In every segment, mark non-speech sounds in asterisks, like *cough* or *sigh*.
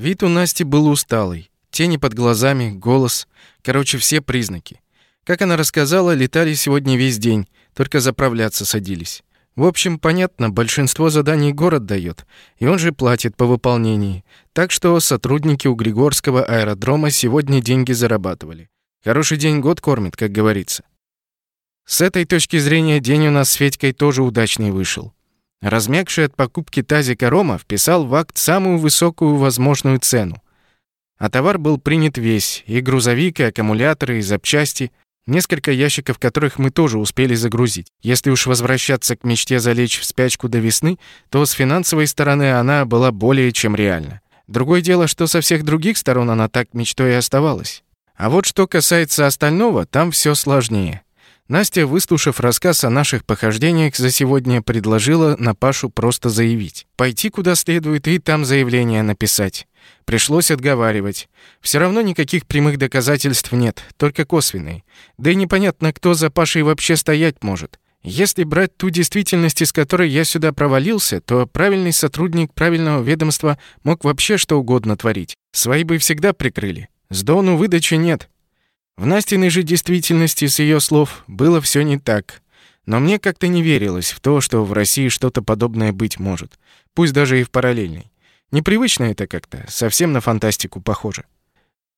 Вид у Насти был усталый. Тени под глазами, голос. Короче, все признаки. Как она рассказала, летали сегодня весь день, только заправляться садились. В общем, понятно, большинство заданий город дает, и он же платит по выполнении. Так что сотрудники у Григорского аэродрома сегодня деньги зарабатывали. Хороший день год кормит, как говорится. С этой точки зрения день у нас с Федькой тоже удачный вышел. Размягший от покупки тазика рома вписал в акт самую высокую возможную цену. А товар был принят весь, и грузовик, и аккумуляторы, и запчасти, несколько ящиков которых мы тоже успели загрузить. Если уж возвращаться к мечте залечь в спячку до весны, то с финансовой стороны она была более чем реальна. Другое дело, что со всех других сторон она так мечтой и оставалась. А вот что касается остального, там все сложнее. Настя, выслушав рассказ о наших похождениях за сегодня, предложила на Пашу просто заявить. Пойти куда следует и там заявление написать. Пришлось отговаривать. Все равно никаких прямых доказательств нет, только косвенные. Да и непонятно, кто за Пашей вообще стоять может. Если брать ту действительность, из которой я сюда провалился, то правильный сотрудник правильного ведомства мог вообще что угодно творить. Свои бы всегда прикрыли. С Дону выдачи нет. В Настиной же действительности, с ее слов, было все не так. Но мне как-то не верилось в то, что в России что-то подобное быть может. Пусть даже и в параллельной. Непривычно это как-то, совсем на фантастику похоже.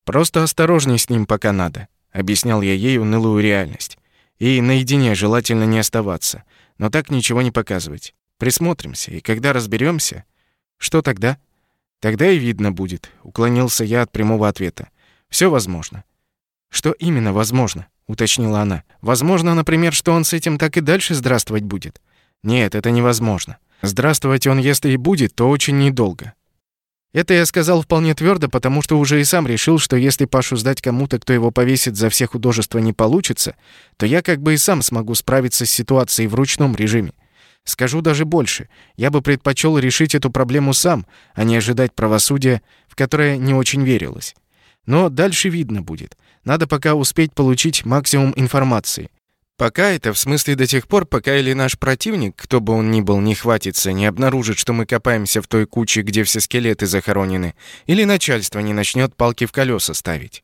«Просто осторожней с ним пока надо», — объяснял я ей унылую реальность. «И наедине желательно не оставаться, но так ничего не показывать. Присмотримся, и когда разберемся, «Что тогда?» «Тогда и видно будет», — уклонился я от прямого ответа. Все возможно. «Что именно возможно?» — уточнила она. «Возможно, например, что он с этим так и дальше здравствовать будет?» «Нет, это невозможно. Здравствовать он, если и будет, то очень недолго». Это я сказал вполне твердо, потому что уже и сам решил, что если Пашу сдать кому-то, кто его повесит за все художества, не получится, то я как бы и сам смогу справиться с ситуацией в ручном режиме. Скажу даже больше. Я бы предпочел решить эту проблему сам, а не ожидать правосудия, в которое не очень верилось. Но дальше видно будет. Надо пока успеть получить максимум информации. Пока это в смысле до тех пор, пока или наш противник, кто бы он ни был, не хватится, не обнаружит, что мы копаемся в той куче, где все скелеты захоронены, или начальство не начнет палки в колеса ставить.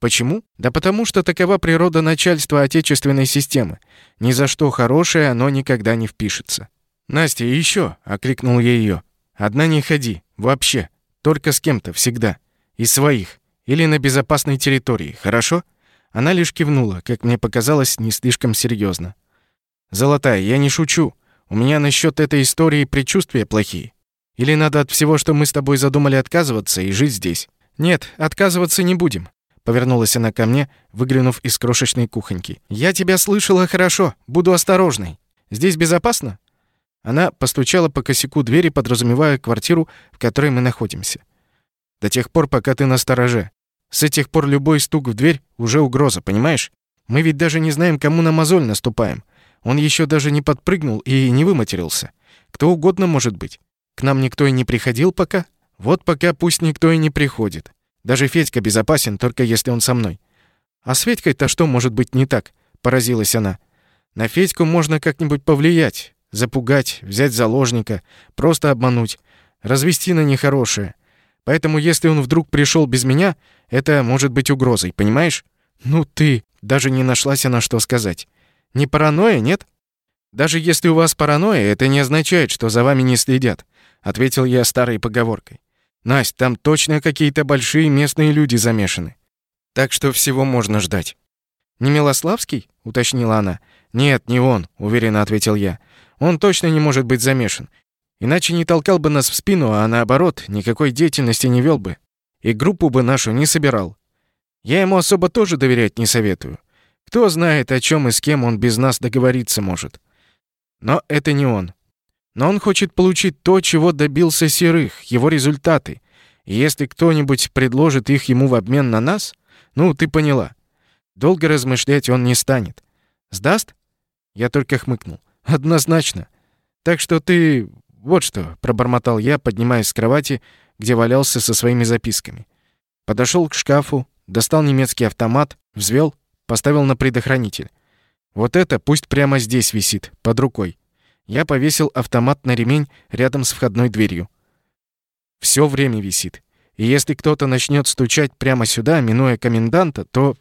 Почему? Да потому что такова природа начальства отечественной системы. Ни за что хорошее оно никогда не впишется. «Настя, еще!» — окликнул я ее. «Одна не ходи. Вообще. Только с кем-то. Всегда. Из своих. Или на безопасной территории, хорошо?» Она лишь кивнула, как мне показалось, не слишком серьезно. «Золотая, я не шучу. У меня насчет этой истории предчувствия плохие. Или надо от всего, что мы с тобой задумали, отказываться и жить здесь?» «Нет, отказываться не будем», — повернулась она ко мне, выглянув из крошечной кухоньки. «Я тебя слышала хорошо. Буду осторожной. Здесь безопасно?» Она постучала по косяку двери, подразумевая квартиру, в которой мы находимся. До тех пор, пока ты на стороже. С этих пор любой стук в дверь уже угроза, понимаешь? Мы ведь даже не знаем, кому на мозоль наступаем. Он еще даже не подпрыгнул и не выматерился. Кто угодно может быть. К нам никто и не приходил пока. Вот пока пусть никто и не приходит. Даже Федька безопасен, только если он со мной. А с Федькой-то что может быть не так? Поразилась она. На Федьку можно как-нибудь повлиять, запугать, взять заложника, просто обмануть, развести на нехорошее. Поэтому если он вдруг пришел без меня, это может быть угрозой, понимаешь? Ну ты, даже не нашлась она что сказать. Не паранойя, нет? Даже если у вас паранойя, это не означает, что за вами не следят, ответил я старой поговоркой. Насть, там точно какие-то большие местные люди замешаны. Так что всего можно ждать. Не Милославский? уточнила она. Нет, не он, уверенно ответил я. Он точно не может быть замешан. Иначе не толкал бы нас в спину, а наоборот, никакой деятельности не вел бы. И группу бы нашу не собирал. Я ему особо тоже доверять не советую. Кто знает, о чем и с кем он без нас договориться может. Но это не он. Но он хочет получить то, чего добился Серых, его результаты. И если кто-нибудь предложит их ему в обмен на нас, ну, ты поняла. Долго размышлять он не станет. Сдаст? Я только хмыкнул. Однозначно. Так что ты «Вот что», — пробормотал я, поднимаясь с кровати, где валялся со своими записками. Подошел к шкафу, достал немецкий автомат, взвел, поставил на предохранитель. Вот это пусть прямо здесь висит, под рукой. Я повесил автомат на ремень рядом с входной дверью. Всё время висит. И если кто-то начнет стучать прямо сюда, минуя коменданта, то...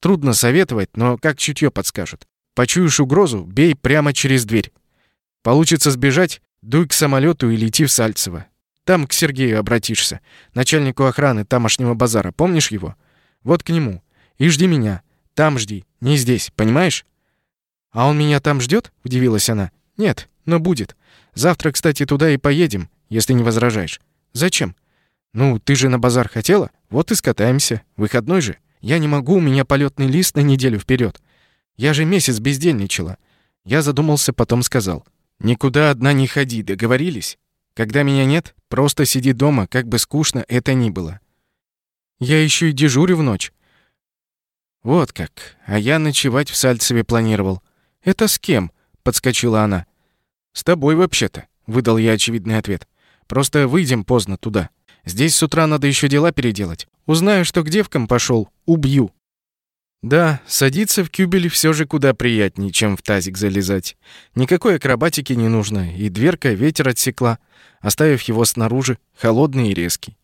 Трудно советовать, но как чутье подскажет. Почуешь угрозу, бей прямо через дверь. Получится сбежать, дуй к самолету и лети в Сальцево. Там к Сергею обратишься, начальнику охраны тамошнего базара. Помнишь его? Вот к нему. И жди меня. Там жди, не здесь, понимаешь? А он меня там ждет? удивилась она. Нет, но будет. Завтра, кстати, туда и поедем, если не возражаешь. Зачем? Ну, ты же на базар хотела? Вот и скатаемся. Выходной же. Я не могу, у меня полетный лист на неделю вперед. Я же месяц бездельничала. Я задумался, потом сказал: "Никуда одна не ходи, договорились? Когда меня нет, просто сиди дома, как бы скучно это ни было. Я еще и дежурю в ночь. Вот как. А я ночевать в Сальцеве планировал. Это с кем? подскочила она. С тобой вообще-то, выдал я очевидный ответ. Просто выйдем поздно туда. Здесь с утра надо еще дела переделать. Узнаю, что к девкам пошел, убью. Да, садиться в кюбель все же куда приятнее, чем в тазик залезать. Никакой акробатики не нужно, и дверка ветер отсекла, оставив его снаружи, холодный и резкий.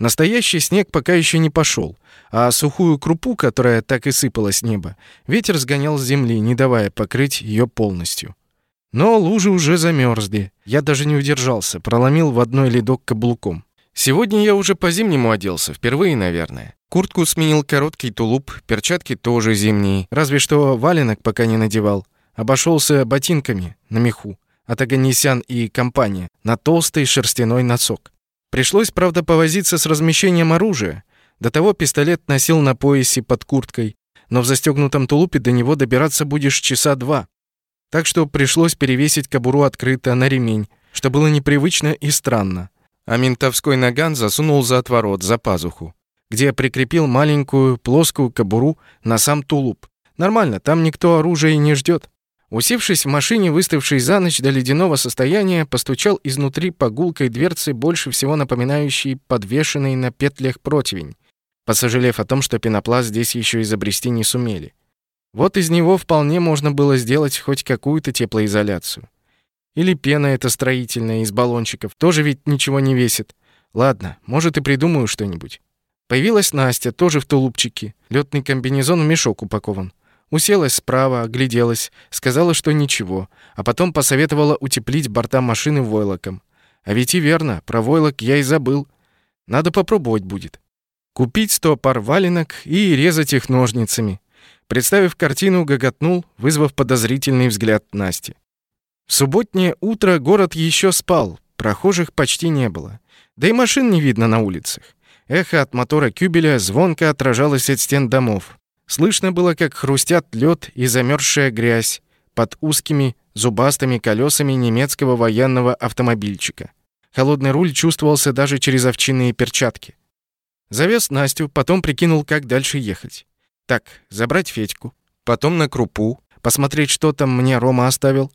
Настоящий снег пока еще не пошел, а сухую крупу, которая так и сыпала с неба, ветер сгонял с земли, не давая покрыть ее полностью. Но лужи уже замерзли. Я даже не удержался, проломил в одной ледок каблуком. Сегодня я уже по-зимнему оделся, впервые, наверное. Куртку сменил короткий тулуп, перчатки тоже зимние, разве что валенок пока не надевал. Обошелся ботинками на меху от Аганесян и компания на толстый шерстяной носок. Пришлось, правда, повозиться с размещением оружия. До того пистолет носил на поясе под курткой, но в застегнутом тулупе до него добираться будешь часа два. Так что пришлось перевесить кобуру открыто на ремень, что было непривычно и странно а ментовской наган засунул за отворот, за пазуху, где прикрепил маленькую плоскую кобуру на сам тулуп. Нормально, там никто оружия не ждет. Усевшись в машине, выставшей за ночь до ледяного состояния, постучал изнутри по гулкой дверцы, больше всего напоминающей подвешенный на петлях противень, посожалев о том, что пенопласт здесь еще изобрести не сумели. Вот из него вполне можно было сделать хоть какую-то теплоизоляцию. Или пена эта строительная из баллончиков, тоже ведь ничего не весит. Ладно, может и придумаю что-нибудь. Появилась Настя, тоже в тулупчике. Лётный комбинезон в мешок упакован. Уселась справа, огляделась, сказала, что ничего, а потом посоветовала утеплить борта машины войлоком. А ведь и верно, про войлок я и забыл. Надо попробовать будет. Купить сто пар валенок и резать их ножницами. Представив картину, гоготнул, вызвав подозрительный взгляд Насти. Субботнее утро город еще спал, прохожих почти не было. Да и машин не видно на улицах. Эхо от мотора кюбеля звонко отражалось от стен домов. Слышно было, как хрустят лед и замерзшая грязь под узкими зубастыми колесами немецкого военного автомобильчика. Холодный руль чувствовался даже через овчинные перчатки. Завез Настю, потом прикинул, как дальше ехать. Так, забрать Федьку, потом на крупу, посмотреть, что там мне Рома оставил,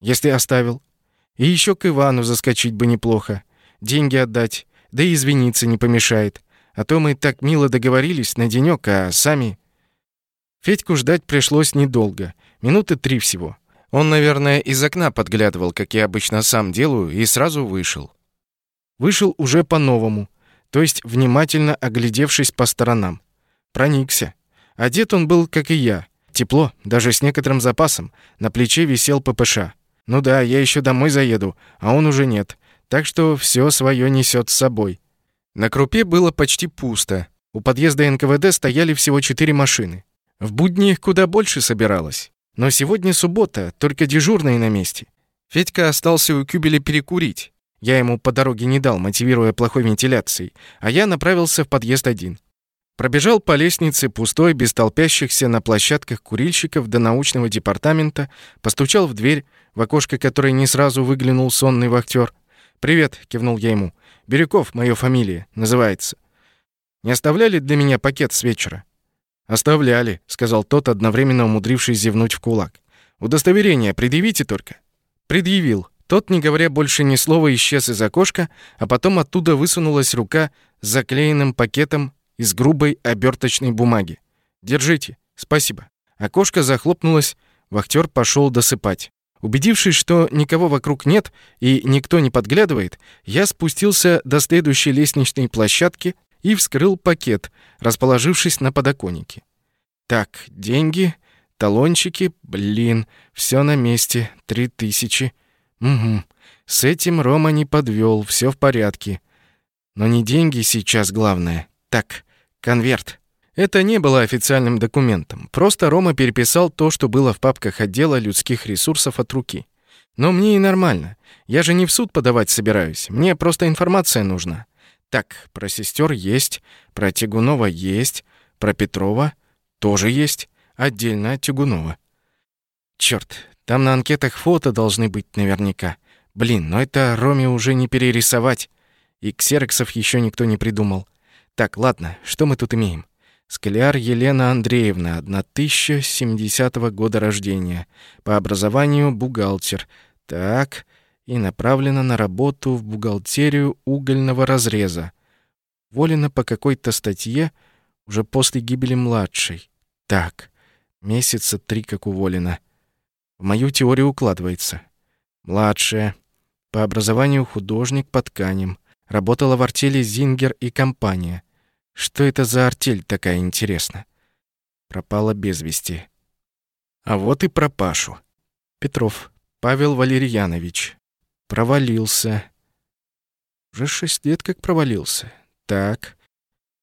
если оставил. И еще к Ивану заскочить бы неплохо. Деньги отдать, да и извиниться не помешает. А то мы так мило договорились на денёк, а сами... Федьку ждать пришлось недолго, минуты три всего. Он, наверное, из окна подглядывал, как я обычно сам делаю, и сразу вышел. Вышел уже по-новому, то есть внимательно оглядевшись по сторонам. Проникся. Одет он был, как и я. Тепло, даже с некоторым запасом. На плече висел ППШ. Ну да, я еще домой заеду, а он уже нет. Так что все свое несет с собой. На крупе было почти пусто. У подъезда НКВД стояли всего четыре машины. В будни их куда больше собиралось. Но сегодня суббота, только дежурные на месте. Федька остался у Кюбеля перекурить. Я ему по дороге не дал, мотивируя плохой вентиляцией, а я направился в подъезд один. Пробежал по лестнице пустой, без толпящихся на площадках курильщиков до научного департамента, постучал в дверь, в окошко которой не сразу выглянул сонный вахтер. «Привет», — кивнул я ему. «Бирюков, моя фамилия, называется. Не оставляли для меня пакет с вечера?» «Оставляли», — сказал тот, одновременно умудрившись зевнуть в кулак. «Удостоверение предъявите только». «Предъявил». Тот, не говоря больше ни слова, исчез из окошка, а потом оттуда высунулась рука с заклеенным пакетом из грубой оберточной бумаги. «Держите. Спасибо». Окошко захлопнулось, вахтер пошел досыпать. Убедившись, что никого вокруг нет и никто не подглядывает, я спустился до следующей лестничной площадки и вскрыл пакет, расположившись на подоконнике. Так, деньги, талончики, блин, все на месте, три тысячи. Угу. С этим Рома не подвел, все в порядке. Но не деньги сейчас главное. Так, конверт. Это не было официальным документом. Просто Рома переписал то, что было в папках отдела людских ресурсов от руки. Но мне и нормально. Я же не в суд подавать собираюсь. Мне просто информация нужна. Так, про сестер есть, про Тягунова есть, про Петрова тоже есть, отдельно от Тягунова. Чёрт, там на анкетах фото должны быть наверняка. Блин, но это Роме уже не перерисовать. И ксероксов еще никто не придумал. Так, ладно, что мы тут имеем? Скляр Елена Андреевна, 1070 года рождения. По образованию бухгалтер. Так, и направлена на работу в бухгалтерию угольного разреза. Волена по какой-то статье уже после гибели младшей. Так, месяца три как уволена. В мою теорию укладывается. Младшая. По образованию художник по тканям. Работала в артели «Зингер и компания». Что это за артель такая интересная? Пропала без вести. А вот и про Пашу. Петров Павел Валерьянович. Провалился. Уже шесть лет как провалился. Так.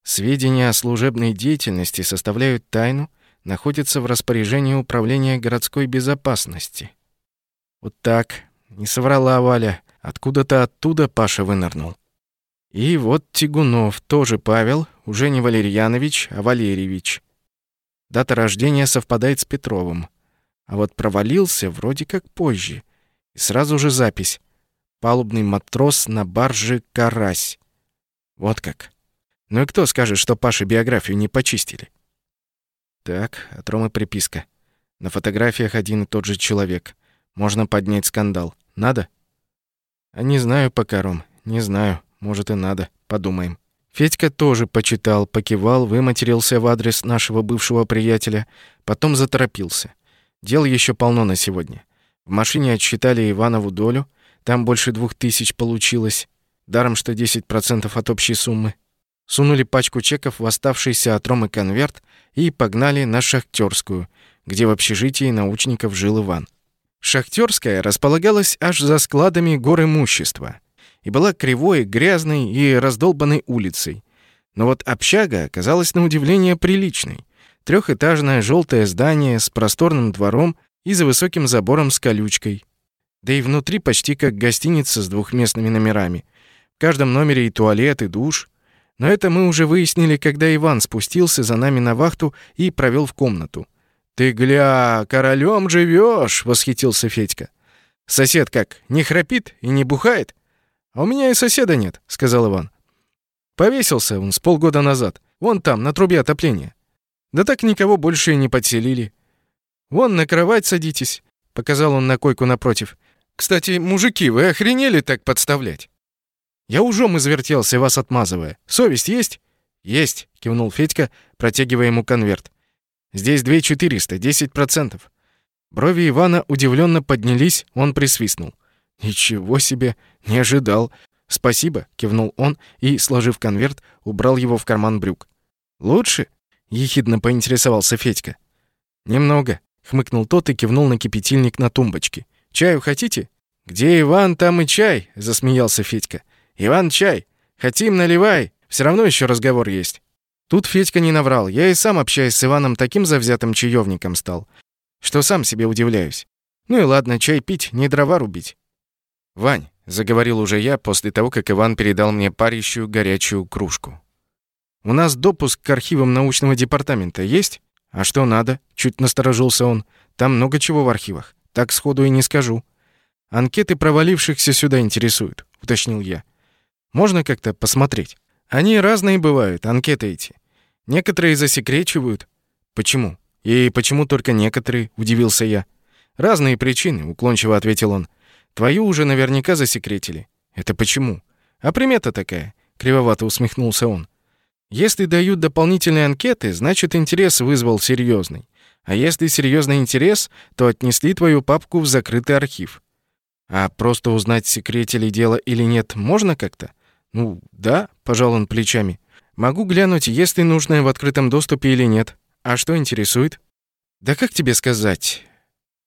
Сведения о служебной деятельности составляют тайну, находятся в распоряжении Управления городской безопасности. Вот так. Не соврала Валя. Откуда-то оттуда Паша вынырнул. И вот Тигунов, тоже Павел, уже не Валерьянович, а Валерьевич. Дата рождения совпадает с Петровым. А вот провалился вроде как позже. И сразу же запись. Палубный матрос на барже «Карась». Вот как. Ну и кто скажет, что Паше биографию не почистили? Так, от Ромы приписка. На фотографиях один и тот же человек. Можно поднять скандал. Надо? А не знаю пока, Ром, не знаю. Может, и надо. Подумаем. Федька тоже почитал, покивал, выматерился в адрес нашего бывшего приятеля, потом заторопился. Дел еще полно на сегодня. В машине отсчитали Иванову долю, там больше двух тысяч получилось, даром что 10% от общей суммы. Сунули пачку чеков в оставшийся от Ромы конверт и погнали на Шахтерскую, где в общежитии научников жил Иван. Шахтерская располагалась аж за складами гор имущества и была кривой, грязной и раздолбанной улицей. Но вот общага оказалась на удивление приличной. Трехэтажное желтое здание с просторным двором и за высоким забором с колючкой. Да и внутри почти как гостиница с двухместными номерами. В каждом номере и туалет, и душ. Но это мы уже выяснили, когда Иван спустился за нами на вахту и провел в комнату. «Ты, гля, королем живешь!» — восхитился Федька. «Сосед как, не храпит и не бухает?» «А у меня и соседа нет», — сказал Иван. «Повесился он с полгода назад. Вон там, на трубе отопления. Да так никого больше и не подселили. Вон на кровать садитесь», — показал он на койку напротив. «Кстати, мужики, вы охренели так подставлять?» «Я ужом извертелся, вас отмазывая. Совесть есть?» «Есть», — кивнул Федька, протягивая ему конверт. «Здесь две четыреста, десять процентов». Брови Ивана удивленно поднялись, он присвистнул. «Ничего себе! Не ожидал!» «Спасибо!» — кивнул он и, сложив конверт, убрал его в карман брюк. «Лучше?» — ехидно поинтересовался Федька. «Немного», — хмыкнул тот и кивнул на кипятильник на тумбочке. «Чаю хотите?» «Где Иван, там и чай!» — засмеялся Федька. «Иван, чай! Хотим, наливай! Все равно еще разговор есть!» Тут Федька не наврал. Я и сам, общаясь с Иваном, таким завзятым чаевником стал, что сам себе удивляюсь. Ну и ладно, чай пить, не дрова рубить. «Вань», — заговорил уже я после того, как Иван передал мне парящую горячую кружку. «У нас допуск к архивам научного департамента есть? А что надо?» — чуть насторожился он. «Там много чего в архивах. Так сходу и не скажу. Анкеты провалившихся сюда интересуют», — уточнил я. «Можно как-то посмотреть? Они разные бывают, анкеты эти. Некоторые засекречивают. Почему? И почему только некоторые?» — удивился я. «Разные причины», — уклончиво ответил он. Твою уже наверняка засекретили. Это почему? А примета такая, кривовато усмехнулся он. Если дают дополнительные анкеты, значит интерес вызвал серьезный. А если серьезный интерес, то отнесли твою папку в закрытый архив. А просто узнать, секретили дело или нет, можно как-то? Ну, да, пожал он плечами. Могу глянуть, есть ли нужное в открытом доступе или нет. А что интересует? Да как тебе сказать?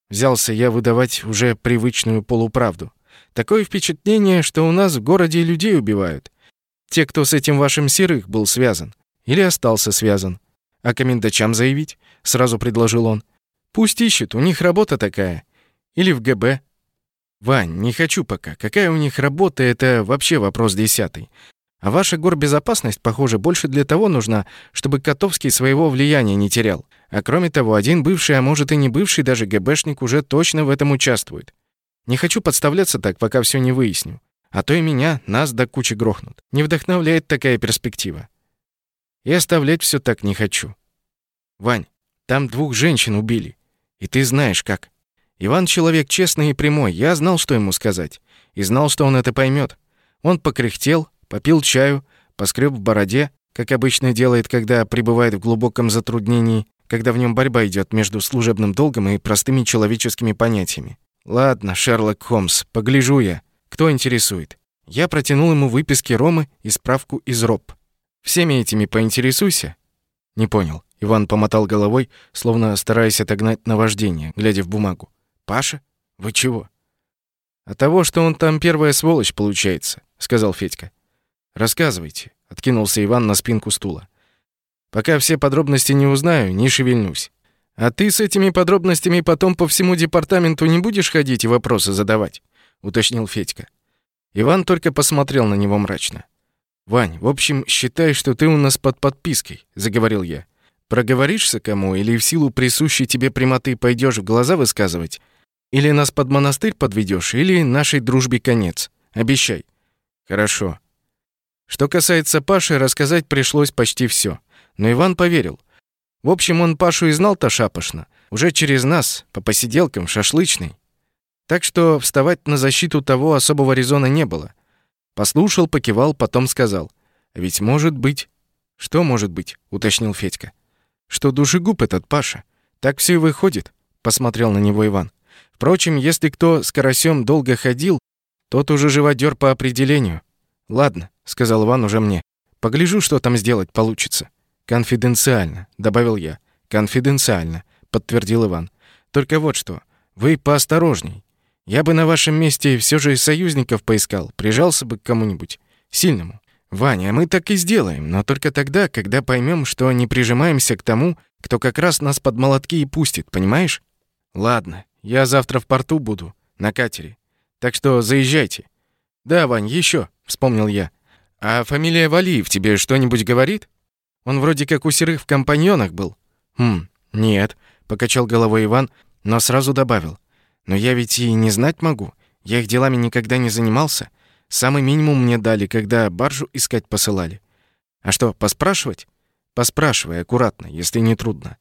Взялся я выдавать уже привычную полуправду. Такое впечатление, что у нас в городе людей убивают. Те, кто с этим вашим серых был связан. Или остался связан. А комендачам заявить? Сразу предложил он. Пусть ищут, у них работа такая. Или в ГБ. Вань, не хочу пока. Какая у них работа, это вообще вопрос десятый. А ваша горбезопасность, похоже, больше для того нужна, чтобы Котовский своего влияния не терял. А кроме того, один бывший, а может и не бывший даже ГБшник уже точно в этом участвует. Не хочу подставляться так, пока все не выясню. А то и меня, нас до кучи грохнут. Не вдохновляет такая перспектива. И оставлять все так не хочу. Вань, там двух женщин убили. И ты знаешь как. Иван человек честный и прямой. Я знал, что ему сказать. И знал, что он это поймет. Он покряхтел, попил чаю, поскреб в бороде, как обычно делает, когда пребывает в глубоком затруднении, когда в нем борьба идет между служебным долгом и простыми человеческими понятиями. Ладно, Шерлок Холмс, погляжу я. Кто интересует? Я протянул ему выписки Ромы и справку из РОП. Всеми этими поинтересуйся. Не понял. Иван помотал головой, словно стараясь отогнать наваждение, глядя в бумагу. Паша, вы чего? А того, что он там первая сволочь получается, сказал Федька. Рассказывайте, откинулся Иван на спинку стула. Пока все подробности не узнаю, не шевельнусь. А ты с этими подробностями потом по всему департаменту не будешь ходить и вопросы задавать, уточнил Федька. Иван только посмотрел на него мрачно. Вань, в общем, считай, что ты у нас под подпиской, заговорил я. Проговоришься кому или в силу присущей тебе прямоты пойдешь в глаза высказывать, или нас под монастырь подведешь, или нашей дружбе конец. Обещай. Хорошо. Что касается Паши, рассказать пришлось почти все. Но Иван поверил. В общем, он Пашу и знал-то шапошно. Уже через нас, по посиделкам, шашлычный. Так что вставать на защиту того особого резона не было. Послушал, покивал, потом сказал. «Ведь может быть...» «Что может быть?» — уточнил Федька. «Что душегуб этот Паша. Так все и выходит», — посмотрел на него Иван. «Впрочем, если кто с карасем долго ходил, тот уже живодер по определению». «Ладно», — сказал Иван уже мне. «Погляжу, что там сделать получится». «Конфиденциально», — добавил я. «Конфиденциально», — подтвердил Иван. «Только вот что. Вы поосторожней. Я бы на вашем месте все же союзников поискал, прижался бы к кому-нибудь. Сильному. Ваня, мы так и сделаем, но только тогда, когда поймем, что не прижимаемся к тому, кто как раз нас под молотки и пустит, понимаешь? Ладно, я завтра в порту буду, на катере. Так что заезжайте. Да, Вань, еще, вспомнил я. А фамилия Валиев тебе что-нибудь говорит? Он вроде как у серых в компаньонах был. Хм, нет, покачал головой Иван, но сразу добавил. Но я ведь и не знать могу. Я их делами никогда не занимался. Самый минимум мне дали, когда баржу искать посылали. А что, поспрашивать? Поспрашивай аккуратно, если не трудно.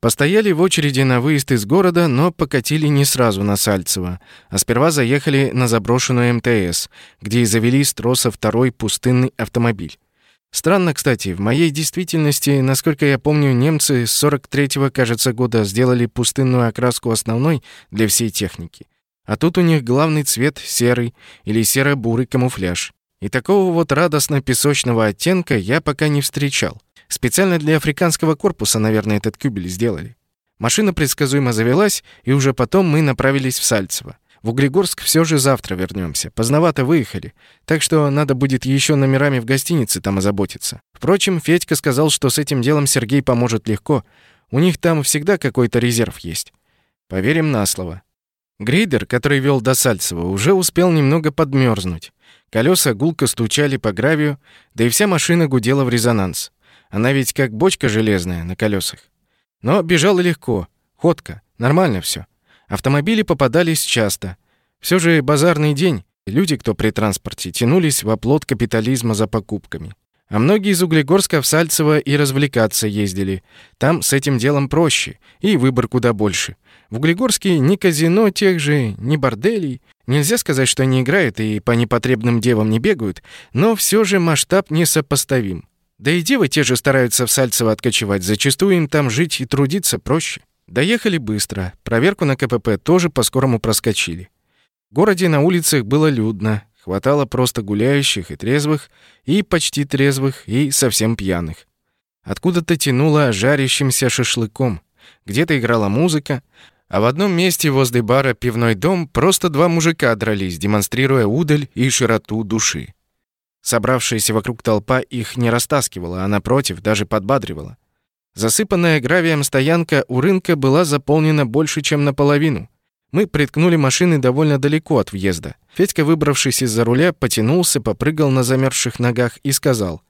Постояли в очереди на выезд из города, но покатили не сразу на Сальцево, а сперва заехали на заброшенную МТС, где и завели с троса второй пустынный автомобиль. Странно, кстати, в моей действительности, насколько я помню, немцы с 43-го, кажется, года сделали пустынную окраску основной для всей техники. А тут у них главный цвет серый или серо-бурый камуфляж. И такого вот радостно-песочного оттенка я пока не встречал. Специально для африканского корпуса, наверное, этот кюбель сделали. Машина предсказуемо завелась, и уже потом мы направились в Сальцево. В Углегорск все же завтра вернемся. Поздновато выехали, так что надо будет еще номерами в гостинице там озаботиться. Впрочем, Федька сказал, что с этим делом Сергей поможет легко. У них там всегда какой-то резерв есть. Поверим на слово. Грейдер, который вел до Сальцева, уже успел немного подмерзнуть. Колеса гулко стучали по гравию, да и вся машина гудела в резонанс. Она ведь как бочка железная на колесах. Но бежала легко, ходка, нормально все. Автомобили попадались часто. Все же базарный день. Люди, кто при транспорте, тянулись в оплот капитализма за покупками. А многие из Углегорска в Сальцево и развлекаться ездили. Там с этим делом проще, и выбор куда больше. В Углегорске ни казино тех же, ни борделей. Нельзя сказать, что они играют и по непотребным девам не бегают, но все же масштаб несопоставим. Да и девы те же стараются в Сальцево откочевать, зачастую им там жить и трудиться проще. Доехали быстро. Проверку на КПП тоже по-скорому проскочили. В городе на улицах было людно. Хватало просто гуляющих и трезвых, и почти трезвых, и совсем пьяных. Откуда-то тянуло жарящимся шашлыком. Где-то играла музыка, а в одном месте возле бара «Пивной дом» просто два мужика дрались, демонстрируя удаль и широту души. Собравшаяся вокруг толпа их не растаскивала, а напротив, даже подбадривала. Засыпанная гравием стоянка у рынка была заполнена больше, чем наполовину. Мы приткнули машины довольно далеко от въезда. Федька, выбравшись из-за руля, потянулся, попрыгал на замерзших ногах и сказал: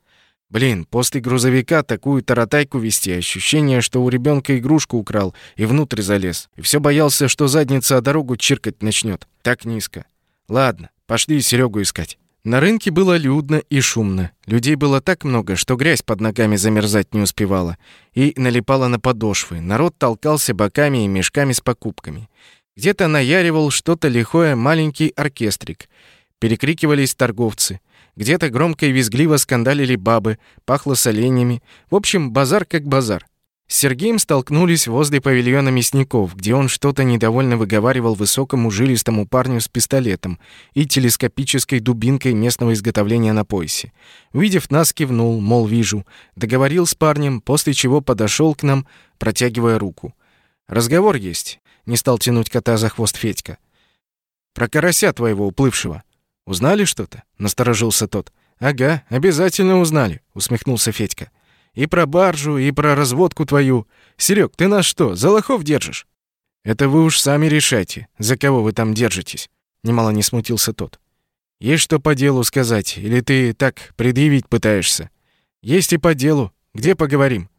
"Блин, после грузовика такую таратайку вести, ощущение, что у ребенка игрушку украл и внутрь залез. И все боялся, что задница о дорогу чиркать начнет. Так низко. Ладно, пошли Серегу искать". На рынке было людно и шумно. Людей было так много, что грязь под ногами замерзать не успевала и налипала на подошвы. Народ толкался боками и мешками с покупками. Где-то наяривал что-то лихое маленький оркестрик. Перекрикивались торговцы. Где-то громко и визгливо скандалили бабы, пахло соленьями. В общем, базар как базар. С Сергеем столкнулись возле павильона мясников, где он что-то недовольно выговаривал высокому жилистому парню с пистолетом и телескопической дубинкой местного изготовления на поясе. Увидев нас, кивнул, мол, вижу. Договорил с парнем, после чего подошел к нам, протягивая руку. «Разговор есть», — не стал тянуть кота за хвост Федька. «Про карася твоего уплывшего. Узнали что-то?» — насторожился тот. «Ага, обязательно узнали», — усмехнулся Федька. И про баржу, и про разводку твою. Серег, ты нас что, за лохов держишь? Это вы уж сами решайте, за кого вы там держитесь. Немало не смутился тот. Есть что по делу сказать, или ты так предъявить пытаешься? Есть и по делу. Где поговорим?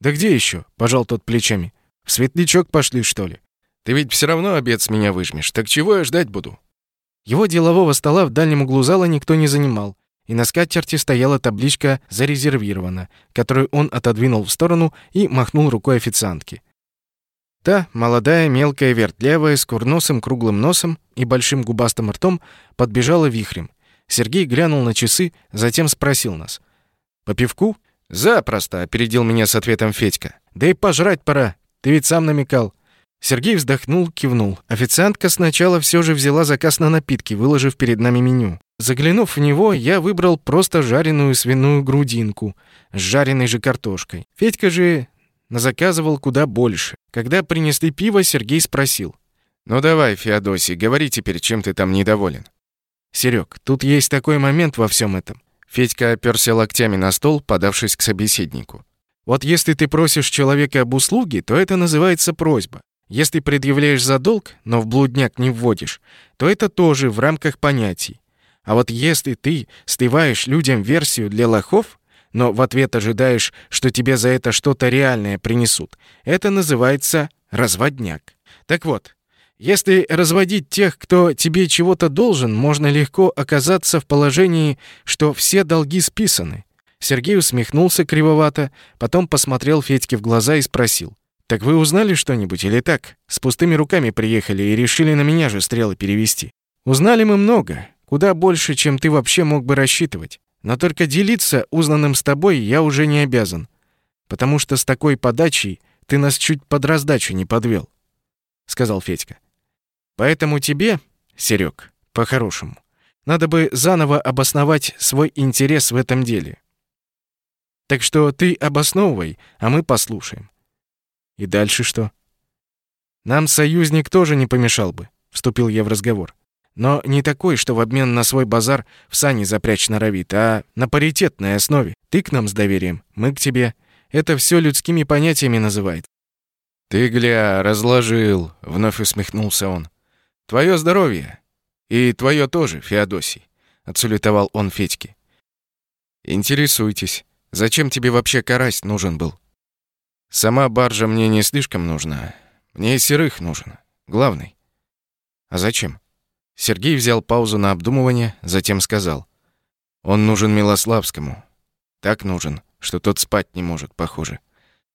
Да где еще? Пожал тот плечами. В светлячок пошли, что ли? Ты ведь все равно обед с меня выжмешь. Так чего я ждать буду? Его делового стола в дальнем углу зала никто не занимал и на скатерти стояла табличка «Зарезервировано», которую он отодвинул в сторону и махнул рукой официантке. Та, молодая, мелкая, вертлявая, с курносым круглым носом и большим губастым ртом, подбежала вихрем. Сергей глянул на часы, затем спросил нас. «По пивку?» «Запросто», — опередил меня с ответом Федька. «Да и пожрать пора. Ты ведь сам намекал». Сергей вздохнул, кивнул. Официантка сначала все же взяла заказ на напитки, выложив перед нами меню. Заглянув в него, я выбрал просто жареную свиную грудинку с жареной же картошкой. Федька же заказывал куда больше. Когда принесли пиво, Сергей спросил. «Ну давай, Феодосий, говори теперь, чем ты там недоволен». «Серёг, тут есть такой момент во всем этом». Федька оперся локтями на стол, подавшись к собеседнику. «Вот если ты просишь человека об услуге, то это называется просьба. Если предъявляешь за долг, но в блудняк не вводишь, то это тоже в рамках понятий. А вот если ты сливаешь людям версию для лохов, но в ответ ожидаешь, что тебе за это что-то реальное принесут, это называется разводняк. Так вот, если разводить тех, кто тебе чего-то должен, можно легко оказаться в положении, что все долги списаны. Сергей усмехнулся кривовато, потом посмотрел Федьке в глаза и спросил. «Так вы узнали что-нибудь или так? С пустыми руками приехали и решили на меня же стрелы перевести?» «Узнали мы много. Куда больше, чем ты вообще мог бы рассчитывать. Но только делиться узнанным с тобой я уже не обязан. Потому что с такой подачей ты нас чуть под раздачу не подвел, сказал Федька. Поэтому тебе, Серег, по-хорошему, надо бы заново обосновать свой интерес в этом деле. Так что ты обосновывай, а мы послушаем. И дальше что? Нам союзник тоже не помешал бы, вступил я в разговор. Но не такой, что в обмен на свой базар в сани запрячь норовит, а на паритетной основе. Ты к нам с доверием, мы к тебе. Это все людскими понятиями называет. «Ты, гля, разложил», — вновь усмехнулся он. «Твое здоровье. И твое тоже, Феодосий», — отсулетовал он Федьке. «Интересуйтесь, зачем тебе вообще карась нужен был?» «Сама баржа мне не слишком нужна. Мне серых нужен. Главный». «А зачем?» Сергей взял паузу на обдумывание, затем сказал. «Он нужен Милославскому. Так нужен, что тот спать не может, похоже.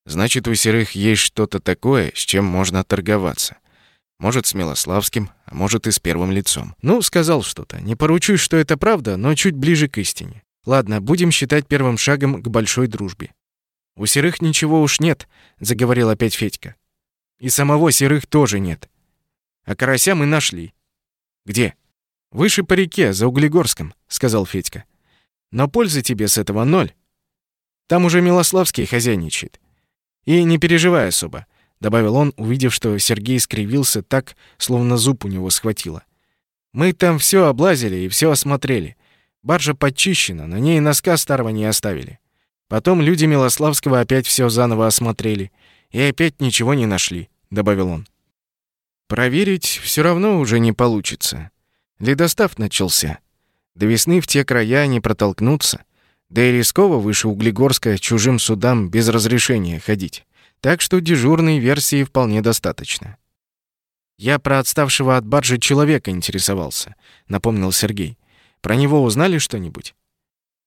Значит, у серых есть что-то такое, с чем можно торговаться. Может, с Милославским, а может и с первым лицом. Ну, сказал что-то. Не поручусь, что это правда, но чуть ближе к истине. Ладно, будем считать первым шагом к большой дружбе. У серых ничего уж нет, заговорил опять Федька. И самого Серых тоже нет. А карася мы нашли. Где? Выше по реке, за Углегорском, сказал Федька. Но пользы тебе с этого ноль. Там уже Милославский хозяйничает. И не переживай особо, добавил он, увидев, что Сергей скривился так, словно зуб у него схватило. Мы там все облазили и все осмотрели. Баржа подчищена, на ней носка старого не оставили. Потом люди Милославского опять все заново осмотрели и опять ничего не нашли, добавил он. Проверить все равно уже не получится. Ледостав начался. До весны в те края не протолкнуться. Да и рисково выше Углегорска чужим судам без разрешения ходить. Так что дежурной версии вполне достаточно. Я про отставшего от баржи человека интересовался, напомнил Сергей. Про него узнали что-нибудь?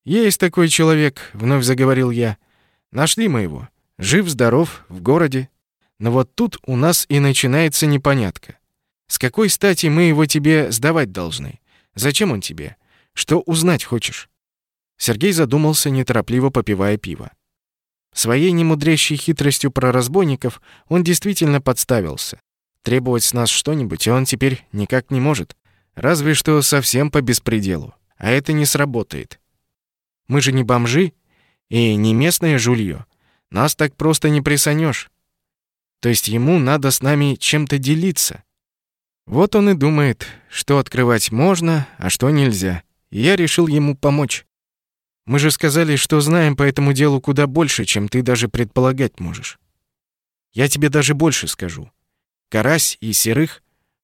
Есть такой человек, вновь заговорил я. Нашли мы его. Жив здоров в городе. Но вот тут у нас и начинается непонятка. С какой стати мы его тебе сдавать должны? Зачем он тебе? Что узнать хочешь? Сергей задумался, неторопливо попивая пиво. Своей немудрящей хитростью про разбойников он действительно подставился. Требовать с нас что-нибудь он теперь никак не может. Разве что совсем по беспределу. А это не сработает. Мы же не бомжи и не местное жулье. Нас так просто не присанешь. То есть ему надо с нами чем-то делиться. Вот он и думает, что открывать можно, а что нельзя. И я решил ему помочь. Мы же сказали, что знаем по этому делу куда больше, чем ты даже предполагать можешь. Я тебе даже больше скажу. Карась и Серых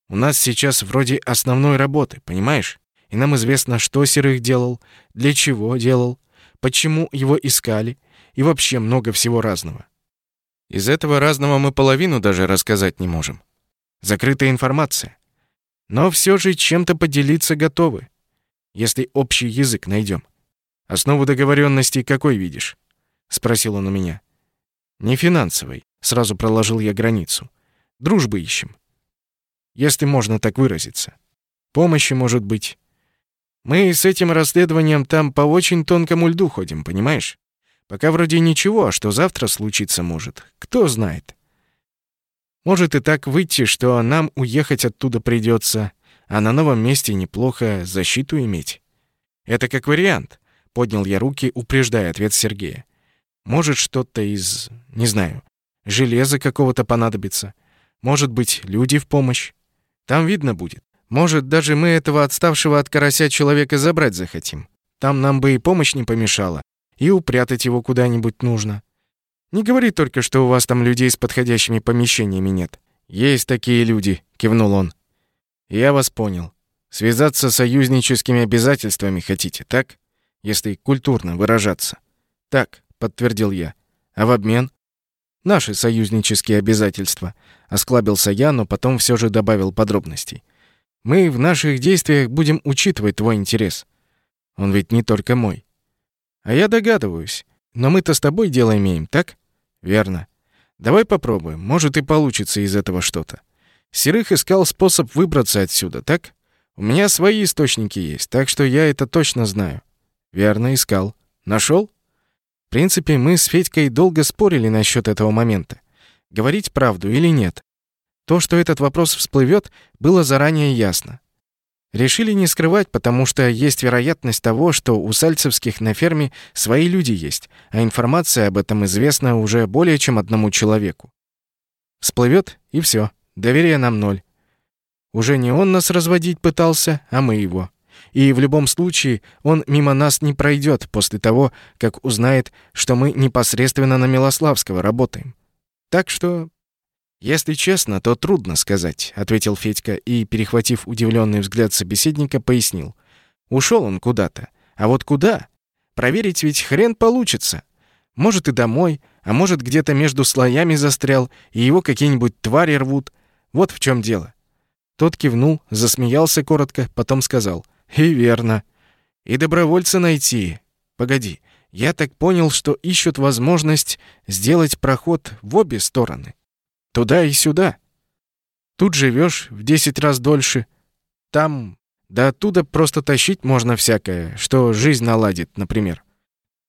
у нас сейчас вроде основной работы, понимаешь? И нам известно, что Серых делал, для чего делал, почему его искали и вообще много всего разного. Из этого разного мы половину даже рассказать не можем. Закрытая информация. Но все же чем-то поделиться готовы, если общий язык найдем. Основу договоренности какой видишь? спросил он у меня. Не финансовой, сразу проложил я границу. Дружбы ищем. Если можно так выразиться. Помощи может быть. Мы с этим расследованием там по очень тонкому льду ходим, понимаешь? Пока вроде ничего, а что завтра случиться может, кто знает. Может и так выйти, что нам уехать оттуда придется, а на новом месте неплохо защиту иметь. Это как вариант. Поднял я руки, упреждая ответ Сергея. Может, что-то из, не знаю, железа какого-то понадобится. Может быть, люди в помощь. Там видно будет. Может, даже мы этого отставшего от карася человека забрать захотим. Там нам бы и помощь не помешала, и упрятать его куда-нибудь нужно. Не говори только, что у вас там людей с подходящими помещениями нет. Есть такие люди, кивнул он. Я вас понял. Связаться с союзническими обязательствами хотите, так? Если культурно выражаться. Так, подтвердил я. А в обмен наши союзнические обязательства, осклабился я, но потом все же добавил подробностей. Мы в наших действиях будем учитывать твой интерес. Он ведь не только мой. А я догадываюсь. Но мы-то с тобой дело имеем, так? Верно. Давай попробуем, может и получится из этого что-то. Серых искал способ выбраться отсюда, так? У меня свои источники есть, так что я это точно знаю. Верно, искал. Нашел? В принципе, мы с Федькой долго спорили насчет этого момента. Говорить правду или нет. То, что этот вопрос всплывет, было заранее ясно. Решили не скрывать, потому что есть вероятность того, что у сальцевских на ферме свои люди есть, а информация об этом известна уже более чем одному человеку. Всплывет и все. Доверия нам ноль. Уже не он нас разводить пытался, а мы его. И в любом случае он мимо нас не пройдет после того, как узнает, что мы непосредственно на Милославского работаем. Так что «Если честно, то трудно сказать», — ответил Федька и, перехватив удивленный взгляд собеседника, пояснил. «Ушел он куда-то. А вот куда? Проверить ведь хрен получится. Может и домой, а может где-то между слоями застрял, и его какие-нибудь твари рвут. Вот в чем дело». Тот кивнул, засмеялся коротко, потом сказал. «И верно. И добровольца найти. Погоди, я так понял, что ищут возможность сделать проход в обе стороны». Туда и сюда. Тут живешь в десять раз дольше. Там... Да оттуда просто тащить можно всякое, что жизнь наладит, например.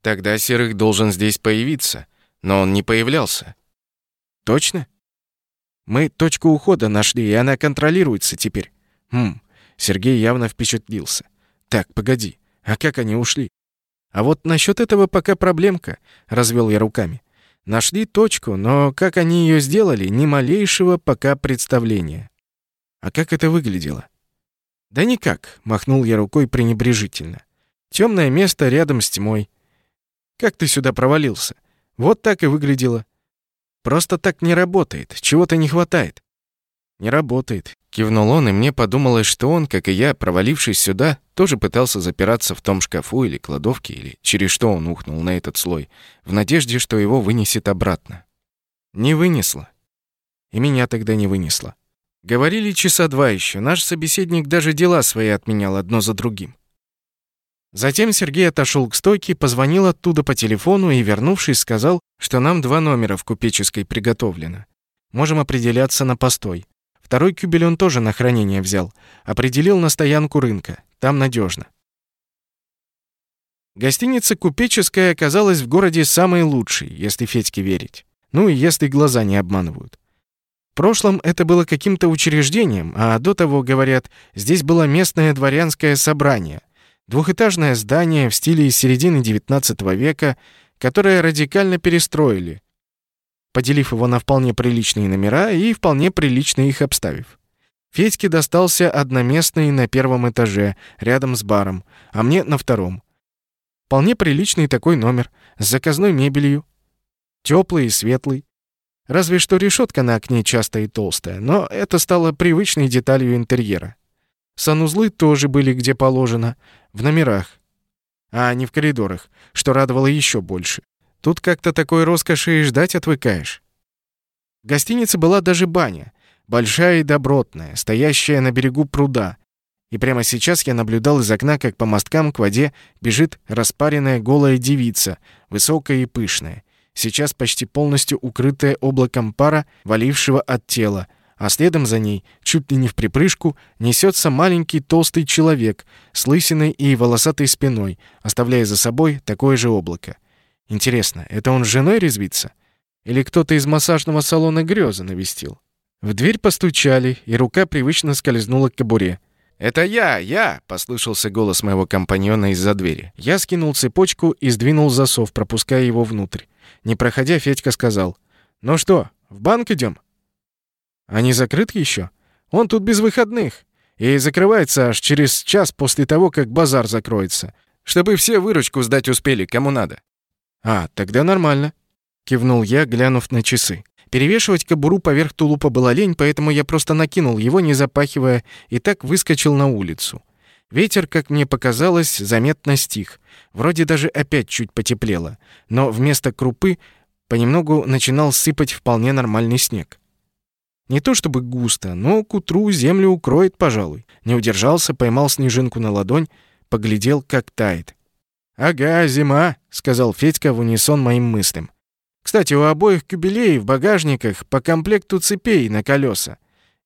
Тогда Серых должен здесь появиться, но он не появлялся. Точно? Мы точку ухода нашли, и она контролируется теперь. Хм, Сергей явно впечатлился. Так, погоди, а как они ушли? А вот насчет этого пока проблемка, развел я руками. Нашли точку, но как они ее сделали, ни малейшего пока представления. А как это выглядело? Да никак, махнул я рукой пренебрежительно. Темное место рядом с тьмой. Как ты сюда провалился? Вот так и выглядело. Просто так не работает, чего-то не хватает. Не работает, кивнул он, и мне подумалось, что он, как и я, провалившись сюда, тоже пытался запираться в том шкафу или кладовке, или через что он ухнул на этот слой, в надежде, что его вынесет обратно. Не вынесло. И меня тогда не вынесло. Говорили часа два еще. Наш собеседник даже дела свои отменял одно за другим. Затем Сергей отошел к стойке, позвонил оттуда по телефону и, вернувшись, сказал, что нам два номера в купеческой приготовлено. Можем определяться на постой. Второй кюбель он тоже на хранение взял. Определил на стоянку рынка. Там надежно. Гостиница «Купеческая» оказалась в городе самой лучшей, если Федьке верить. Ну и если глаза не обманывают. В прошлом это было каким-то учреждением, а до того, говорят, здесь было местное дворянское собрание — Двухэтажное здание в стиле середины XIX века, которое радикально перестроили, поделив его на вполне приличные номера и вполне прилично их обставив. Федьке достался одноместный на первом этаже, рядом с баром, а мне на втором. Вполне приличный такой номер, с заказной мебелью, теплый и светлый. Разве что решетка на окне частая и толстая, но это стало привычной деталью интерьера. Санузлы тоже были где положено, в номерах, а не в коридорах, что радовало еще больше. Тут как-то такой роскоши и ждать отвыкаешь. В гостинице была даже баня, большая и добротная, стоящая на берегу пруда. И прямо сейчас я наблюдал из окна, как по мосткам к воде бежит распаренная голая девица, высокая и пышная, сейчас почти полностью укрытая облаком пара, валившего от тела, а следом за ней, чуть ли не в припрыжку, несется маленький толстый человек с лысиной и волосатой спиной, оставляя за собой такое же облако. Интересно, это он с женой резвится? Или кто-то из массажного салона грезы навестил? В дверь постучали, и рука привычно скользнула к кобуре. «Это я, я!» — послышался голос моего компаньона из-за двери. Я скинул цепочку и сдвинул засов, пропуская его внутрь. Не проходя, Федька сказал. «Ну что, в банк идем? Они закрыты еще? Он тут без выходных. И закрывается аж через час после того, как базар закроется. Чтобы все выручку сдать успели, кому надо. А, тогда нормально. Кивнул я, глянув на часы. Перевешивать кобуру поверх тулупа было лень, поэтому я просто накинул его, не запахивая, и так выскочил на улицу. Ветер, как мне показалось, заметно стих. Вроде даже опять чуть потеплело, но вместо крупы понемногу начинал сыпать вполне нормальный снег. Не то чтобы густо, но к утру землю укроет, пожалуй. Не удержался, поймал снежинку на ладонь, поглядел, как тает. «Ага, зима», — сказал Федька в унисон моим мыслям. «Кстати, у обоих кюбелей в багажниках по комплекту цепей на колеса.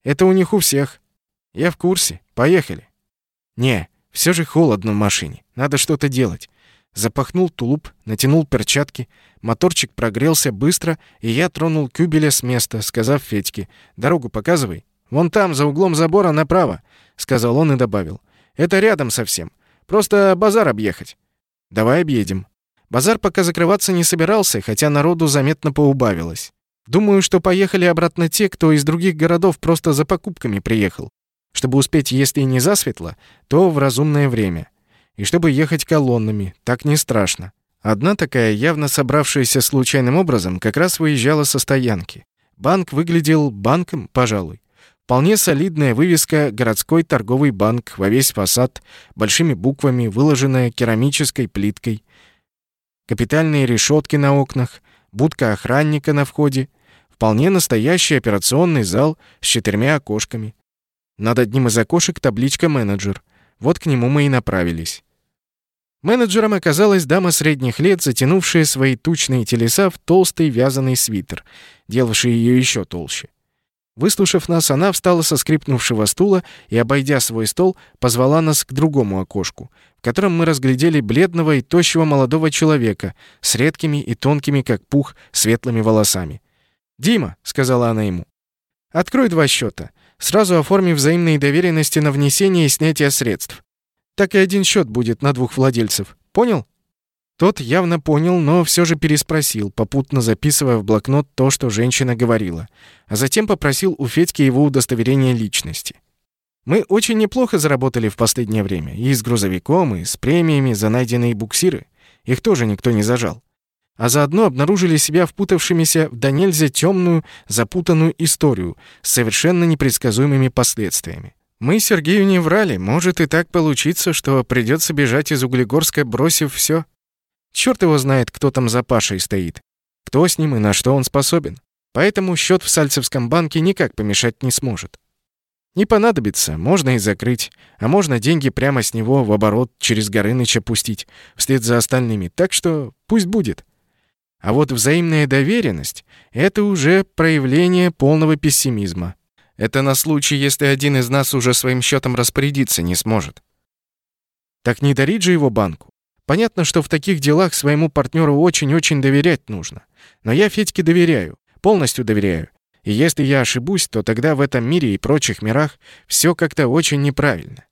Это у них у всех. Я в курсе. Поехали». «Не, все же холодно в машине. Надо что-то делать. Запахнул тулуп, натянул перчатки. Моторчик прогрелся быстро, и я тронул кюбеля с места, сказав Федьке. «Дорогу показывай». «Вон там, за углом забора, направо», — сказал он и добавил. «Это рядом совсем. Просто базар объехать». «Давай объедем». Базар пока закрываться не собирался, хотя народу заметно поубавилось. Думаю, что поехали обратно те, кто из других городов просто за покупками приехал, чтобы успеть, если не засветло, то в разумное время и чтобы ехать колоннами, так не страшно. Одна такая, явно собравшаяся случайным образом, как раз выезжала со стоянки. Банк выглядел банком, пожалуй. Вполне солидная вывеска «Городской торговый банк» во весь фасад, большими буквами, выложенная керамической плиткой. Капитальные решетки на окнах, будка охранника на входе. Вполне настоящий операционный зал с четырьмя окошками. Над одним из окошек табличка «Менеджер». Вот к нему мы и направились. Менеджером оказалась дама средних лет, затянувшая свои тучные телеса в толстый вязаный свитер, делавший ее еще толще. Выслушав нас, она встала со скрипнувшего стула и, обойдя свой стол, позвала нас к другому окошку, в котором мы разглядели бледного и тощего молодого человека с редкими и тонкими, как пух, светлыми волосами. «Дима», — сказала она ему. Открой два счета. Сразу оформи взаимные доверенности на внесение и снятие средств. Так и один счет будет на двух владельцев. Понял? Тот явно понял, но все же переспросил, попутно записывая в блокнот то, что женщина говорила, а затем попросил у Федьки его удостоверение личности. Мы очень неплохо заработали в последнее время, и с грузовиком, и с премиями за найденные буксиры. Их тоже никто не зажал. А заодно обнаружили себя впутавшимися в до нельзя темную, запутанную историю с совершенно непредсказуемыми последствиями. Мы Сергею не врали, может и так получиться, что придется бежать из Углегорска, бросив все. Черт его знает, кто там за Пашей стоит. Кто с ним и на что он способен. Поэтому счет в Сальцевском банке никак помешать не сможет. Не понадобится, можно и закрыть, а можно деньги прямо с него в оборот через Горыныча пустить, вслед за остальными, так что пусть будет. А вот взаимная доверенность — это уже проявление полного пессимизма. Это на случай, если один из нас уже своим счетом распорядиться не сможет. Так не дарить же его банку. Понятно, что в таких делах своему партнеру очень-очень доверять нужно. Но я Федьке доверяю, полностью доверяю. И если я ошибусь, то тогда в этом мире и прочих мирах все как-то очень неправильно.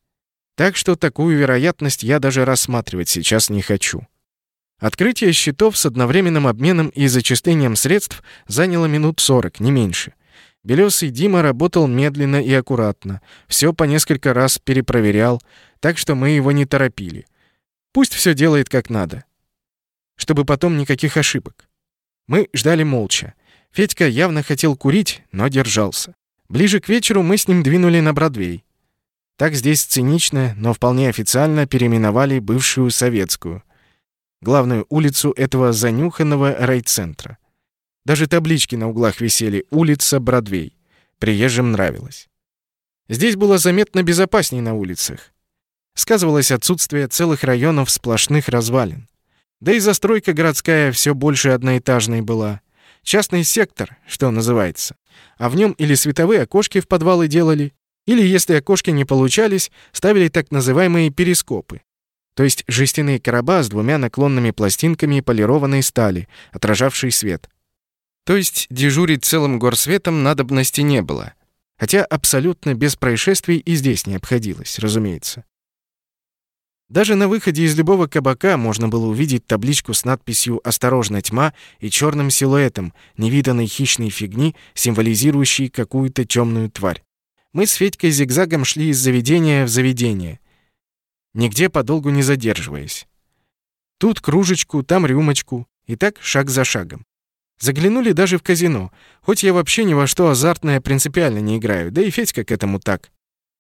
Так что такую вероятность я даже рассматривать сейчас не хочу. Открытие счетов с одновременным обменом и зачислением средств заняло минут 40, не меньше. Белёсый Дима работал медленно и аккуратно, все по несколько раз перепроверял, так что мы его не торопили. Пусть все делает как надо. Чтобы потом никаких ошибок. Мы ждали молча. Федька явно хотел курить, но держался. Ближе к вечеру мы с ним двинули на Бродвей. Так здесь цинично, но вполне официально переименовали бывшую советскую, главную улицу этого занюханного райцентра. Даже таблички на углах висели «Улица Бродвей». Приезжим нравилось. Здесь было заметно безопасней на улицах сказывалось отсутствие целых районов сплошных развалин. Да и застройка городская все больше одноэтажной была. Частный сектор, что называется. А в нем или световые окошки в подвалы делали, или, если окошки не получались, ставили так называемые перископы. То есть жестяные короба с двумя наклонными пластинками полированной стали, отражавшей свет. То есть дежурить целым горсветом надобности не было. Хотя абсолютно без происшествий и здесь не обходилось, разумеется. Даже на выходе из любого кабака можно было увидеть табличку с надписью «Осторожно, тьма» и черным силуэтом невиданной хищной фигни, символизирующей какую-то темную тварь. Мы с Федькой зигзагом шли из заведения в заведение, нигде подолгу не задерживаясь. Тут кружечку, там рюмочку, и так шаг за шагом. Заглянули даже в казино, хоть я вообще ни во что азартное принципиально не играю, да и Федька к этому так.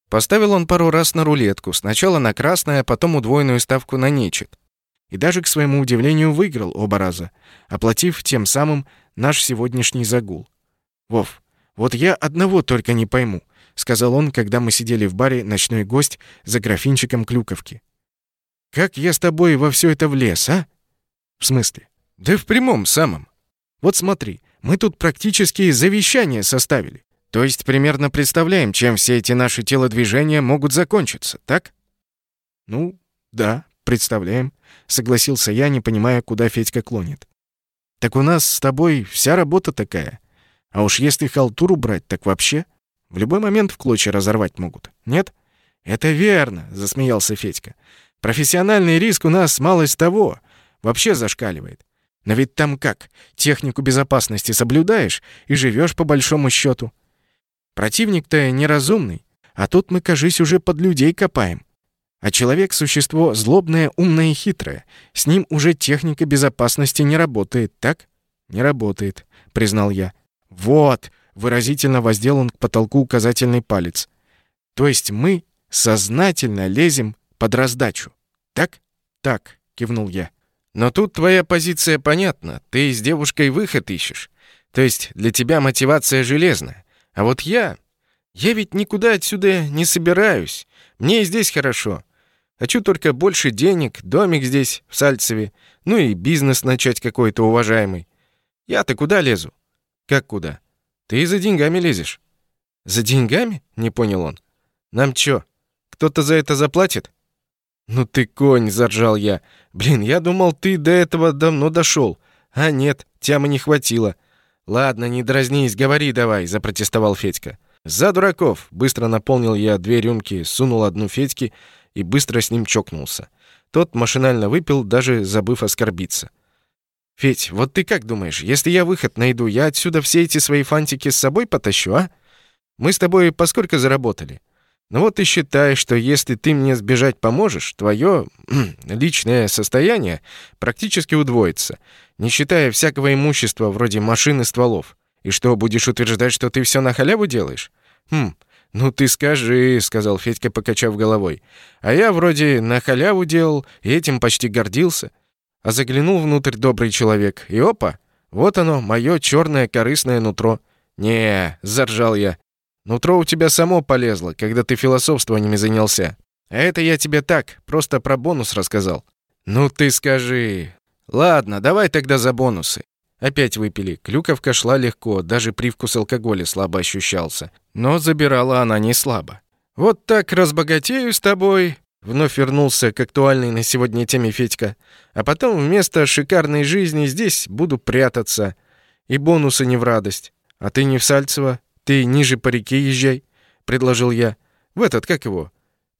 Поставил он пару раз на рулетку, сначала на красное, а потом удвоенную ставку на нечет. И даже, к своему удивлению, выиграл оба раза, оплатив тем самым наш сегодняшний загул. «Вов, вот я одного только не пойму», — сказал он, когда мы сидели в баре «Ночной гость» за графинчиком клюковки. «Как я с тобой во все это влез, а?» «В смысле?» «Да в прямом самом. Вот смотри, мы тут практически завещание составили. То есть примерно представляем, чем все эти наши телодвижения могут закончиться, так? Ну, да, представляем, согласился я, не понимая, куда Федька клонит. Так у нас с тобой вся работа такая. А уж если халтуру брать, так вообще в любой момент в клочья разорвать могут. Нет? Это верно, засмеялся Федька. Профессиональный риск у нас малость того, вообще зашкаливает. Но ведь там как? Технику безопасности соблюдаешь и живешь по большому счету. Противник-то неразумный, а тут мы, кажись, уже под людей копаем. А человек — существо злобное, умное и хитрое. С ним уже техника безопасности не работает, так? Не работает, признал я. Вот, выразительно воздел он к потолку указательный палец. То есть мы сознательно лезем под раздачу. Так? Так, кивнул я. Но тут твоя позиция понятна. Ты с девушкой выход ищешь. То есть для тебя мотивация железная. А вот я... Я ведь никуда отсюда не собираюсь. Мне и здесь хорошо. Хочу только больше денег, домик здесь, в Сальцеве, ну и бизнес начать какой-то уважаемый. Я-то куда лезу? Как куда? Ты за деньгами лезешь. За деньгами? Не понял он. Нам чё, кто-то за это заплатит? Ну ты конь, заржал я. Блин, я думал, ты до этого давно дошел. А нет, тямы не хватило. «Ладно, не дразнись, говори давай», — запротестовал Федька. «За дураков!» — быстро наполнил я две рюмки, сунул одну Федьке и быстро с ним чокнулся. Тот машинально выпил, даже забыв оскорбиться. «Федь, вот ты как думаешь, если я выход найду, я отсюда все эти свои фантики с собой потащу, а? Мы с тобой поскольку заработали? Ну вот и считай, что если ты мне сбежать поможешь, твое *clears throat* личное состояние практически удвоится, не считая всякого имущества вроде машин и стволов. И что, будешь утверждать, что ты все на халяву делаешь? Хм, ну ты скажи, сказал Федька, покачав головой. А я вроде на халяву делал и этим почти гордился. А заглянул внутрь добрый человек, и опа, вот оно, мое черное корыстное нутро. Не, заржал я. Нутро у тебя само полезло, когда ты философствованиями занялся. А это я тебе так, просто про бонус рассказал. Ну ты скажи. Ладно, давай тогда за бонусы. Опять выпили. Клюковка шла легко, даже привкус алкоголя слабо ощущался. Но забирала она не слабо. «Вот так разбогатею с тобой», — вновь вернулся к актуальной на сегодня теме Федька. «А потом вместо шикарной жизни здесь буду прятаться. И бонусы не в радость. А ты не в Сальцево?» «Ты ниже по реке езжай», — предложил я. «В этот, как его?